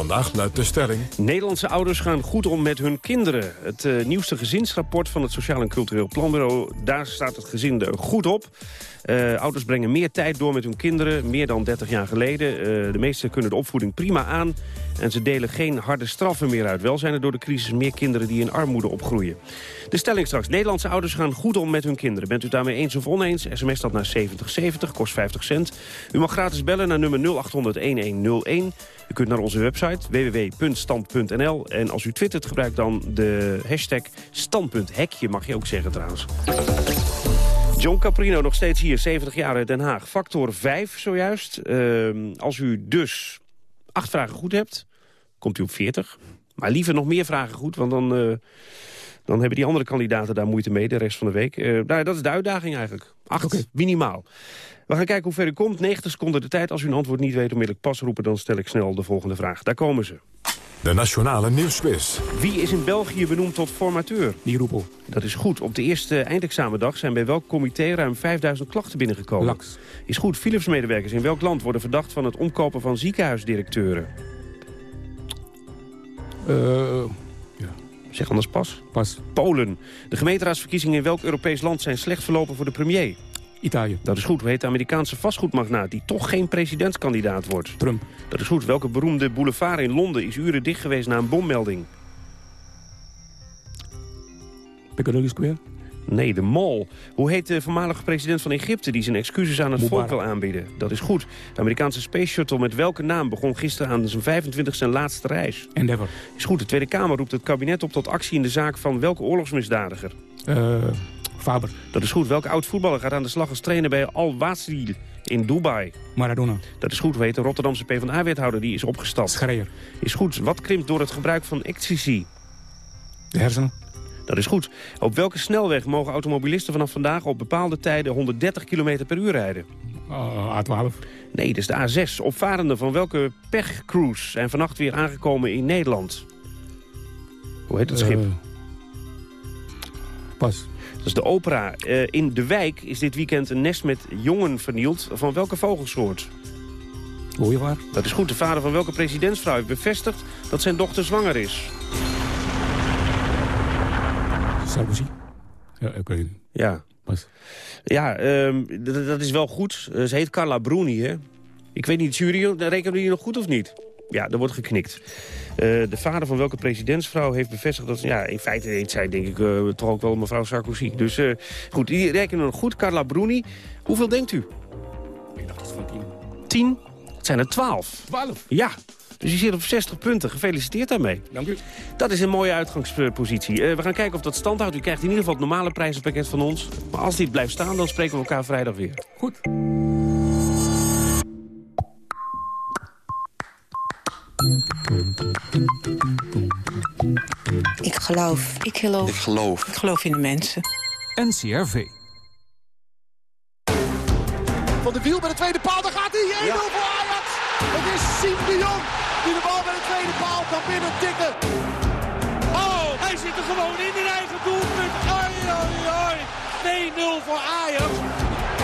[SPEAKER 1] Vandaag luidt de stelling...
[SPEAKER 13] Nederlandse ouders gaan goed om met hun kinderen. Het uh, nieuwste gezinsrapport van het Sociaal en Cultureel Planbureau... daar staat het gezin goed op. Uh, ouders brengen meer tijd door met hun kinderen, meer dan 30 jaar geleden. Uh, de meesten kunnen de opvoeding prima aan. En ze delen geen harde straffen meer uit. Wel zijn er door de crisis meer kinderen die in armoede opgroeien. De stelling straks. Nederlandse ouders gaan goed om met hun kinderen. Bent u daarmee eens of oneens? SMS dat naar 7070, kost 50 cent. U mag gratis bellen naar nummer 0800-1101. U kunt naar onze website www.stand.nl. En als u twittert, gebruik dan de hashtag standpunt. mag je ook zeggen trouwens. John Caprino nog steeds hier, 70 jaar uit Den Haag. Factor 5 zojuist. Uh, als u dus acht vragen goed hebt, komt u op 40. Maar liever nog meer vragen goed, want dan, uh, dan hebben die andere kandidaten daar moeite mee de rest van de week. Uh, nou, dat is de uitdaging eigenlijk. Acht, okay. minimaal. We gaan kijken hoe ver u komt. 90 seconden de tijd. Als u een antwoord niet weet, onmiddellijk pas roepen. Dan stel ik snel de volgende vraag. Daar komen ze.
[SPEAKER 1] De Nationale Nieuwsquiz.
[SPEAKER 13] Wie is in België benoemd tot formateur?
[SPEAKER 32] Die roepel.
[SPEAKER 13] Dat is goed. Op de eerste eindexamendag zijn bij welk comité ruim 5000 klachten binnengekomen?
[SPEAKER 32] Laks.
[SPEAKER 13] Is goed. Philips-medewerkers in welk land worden verdacht van het omkopen van ziekenhuisdirecteuren?
[SPEAKER 32] Uh, ja.
[SPEAKER 13] Zeg anders pas.
[SPEAKER 32] Pas.
[SPEAKER 13] Polen. De gemeenteraadsverkiezingen in welk Europees land zijn slecht verlopen voor de premier?
[SPEAKER 32] Italië.
[SPEAKER 13] Dat is goed. Hoe heet de Amerikaanse vastgoedmagnaat die toch geen presidentskandidaat wordt?
[SPEAKER 32] Trump.
[SPEAKER 13] Dat is goed. Welke beroemde boulevard in Londen is uren dicht geweest na een bommelding?
[SPEAKER 32] Piccadilly Square?
[SPEAKER 13] Nee, de Mall. Hoe heet de voormalige president van Egypte die zijn excuses aan het
[SPEAKER 32] Mubarak.
[SPEAKER 13] volk wil aanbieden? Dat is goed. De Amerikaanse Space Shuttle met welke naam begon gisteren aan zijn 25e en laatste reis?
[SPEAKER 32] Endeavour.
[SPEAKER 13] Is goed. De Tweede Kamer roept het kabinet op tot actie in de zaak van welke oorlogsmisdadiger?
[SPEAKER 32] Uh, Faber.
[SPEAKER 13] Dat is goed. Welke oud-voetballer gaat aan de slag als trainer bij Al-Wasri in Dubai?
[SPEAKER 32] Maradona.
[SPEAKER 13] Dat is goed. Weet de Rotterdamse PvdA-wethouder die is opgestapt.
[SPEAKER 32] Schreier.
[SPEAKER 13] Is goed. Wat krimpt door het gebruik van ecstasy?
[SPEAKER 32] De hersenen.
[SPEAKER 13] Dat is goed. Op welke snelweg mogen automobilisten vanaf vandaag op bepaalde tijden 130 km per uur rijden?
[SPEAKER 32] Uh, A12.
[SPEAKER 13] Nee, dat is de A6. Opvarenden van welke pechcruise zijn vannacht weer aangekomen in Nederland? Hoe heet het schip? Uh,
[SPEAKER 32] pas.
[SPEAKER 13] Dat is de opera. Uh, in De Wijk is dit weekend een nest met jongen vernield. Van welke vogelsoort?
[SPEAKER 32] Ooievaar.
[SPEAKER 13] Dat is goed. De vader van welke presidentsvrouw heeft bevestigd dat zijn dochter zwanger is?
[SPEAKER 32] Sarkozy. Ja, ik weet niet.
[SPEAKER 13] Ja. Ja, um, dat is wel goed. Uh, ze heet Carla Bruni, hè? Ik weet niet, jury, rekenen we die nog goed of niet? Ja, er wordt geknikt. Uh, de vader van welke presidentsvrouw heeft bevestigd dat... Ja, in feite heet zij denk ik uh, toch ook wel mevrouw Sarkozy. Dus uh, goed, die rekenen nog goed. Carla Bruni. Hoeveel denkt u?
[SPEAKER 32] Ik dacht iets van tien.
[SPEAKER 13] Tien? Het zijn er twaalf.
[SPEAKER 32] Twaalf?
[SPEAKER 13] Ja. Dus je zit op 60 punten. Gefeliciteerd daarmee.
[SPEAKER 32] Dank u.
[SPEAKER 13] Dat is een mooie uitgangspositie. Uh, we gaan kijken of dat stand houdt. U krijgt in ieder geval het normale prijzenpakket van ons. Maar als dit blijft staan, dan spreken we elkaar vrijdag weer.
[SPEAKER 32] Goed.
[SPEAKER 38] Ik geloof. Ik geloof.
[SPEAKER 24] Ik geloof.
[SPEAKER 38] Ik geloof in de mensen.
[SPEAKER 39] NCRV.
[SPEAKER 40] Van de wiel bij de tweede paal, daar gaat hij. 1-0 ja. voor Ajax. Het is Siem de Jong die de bal bij de tweede paal kan binnen tikken.
[SPEAKER 41] Oh, hij zit er gewoon in in eigen doelpunt. Oi, oi, oi. 2-0 voor Ajax.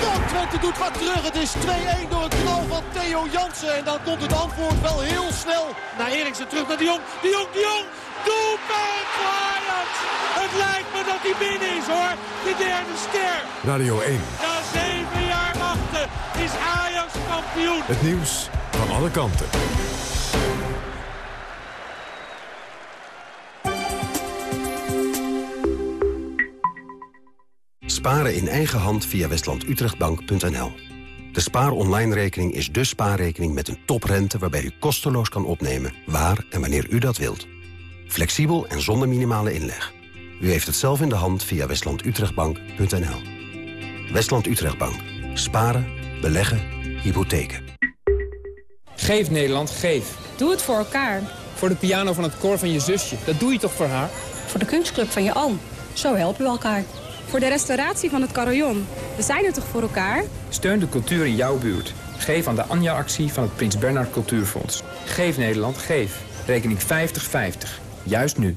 [SPEAKER 40] Tom Twente doet wat terug. Het is 2-1 door een knal van Theo Jansen. En dan komt het antwoord wel heel snel.
[SPEAKER 41] Naar Eriksen terug naar de Jong. De Jong, de Jong. Doelpunt voor Ajax. Het lijkt me dat hij binnen is hoor. De derde ster.
[SPEAKER 1] Radio 1.
[SPEAKER 41] Na zeven jaar wachten is Ajax kampioen.
[SPEAKER 1] Het nieuws van alle kanten.
[SPEAKER 42] Sparen in eigen hand via westlandutrechtbank.nl. De Spaar Online rekening is de spaarrekening met een toprente... waarbij u kosteloos kan opnemen waar en wanneer u dat wilt. Flexibel en zonder minimale inleg. U heeft het zelf in de hand via westlandutrechtbank.nl. Westland Utrechtbank. Sparen, beleggen, hypotheken.
[SPEAKER 43] Geef Nederland, geef.
[SPEAKER 44] Doe het voor elkaar.
[SPEAKER 43] Voor de piano van het koor van je zusje. Dat doe je toch voor haar?
[SPEAKER 44] Voor de kunstclub van je oom. Zo helpen we elkaar.
[SPEAKER 45] Voor de restauratie van het carillon. We zijn er toch voor elkaar?
[SPEAKER 43] Steun de cultuur in jouw buurt. Geef aan de Anja-actie van het Prins Bernhard Cultuurfonds. Geef Nederland, geef.
[SPEAKER 46] Rekening 50-50. Juist nu.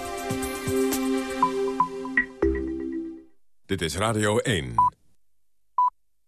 [SPEAKER 1] Dit is Radio 1.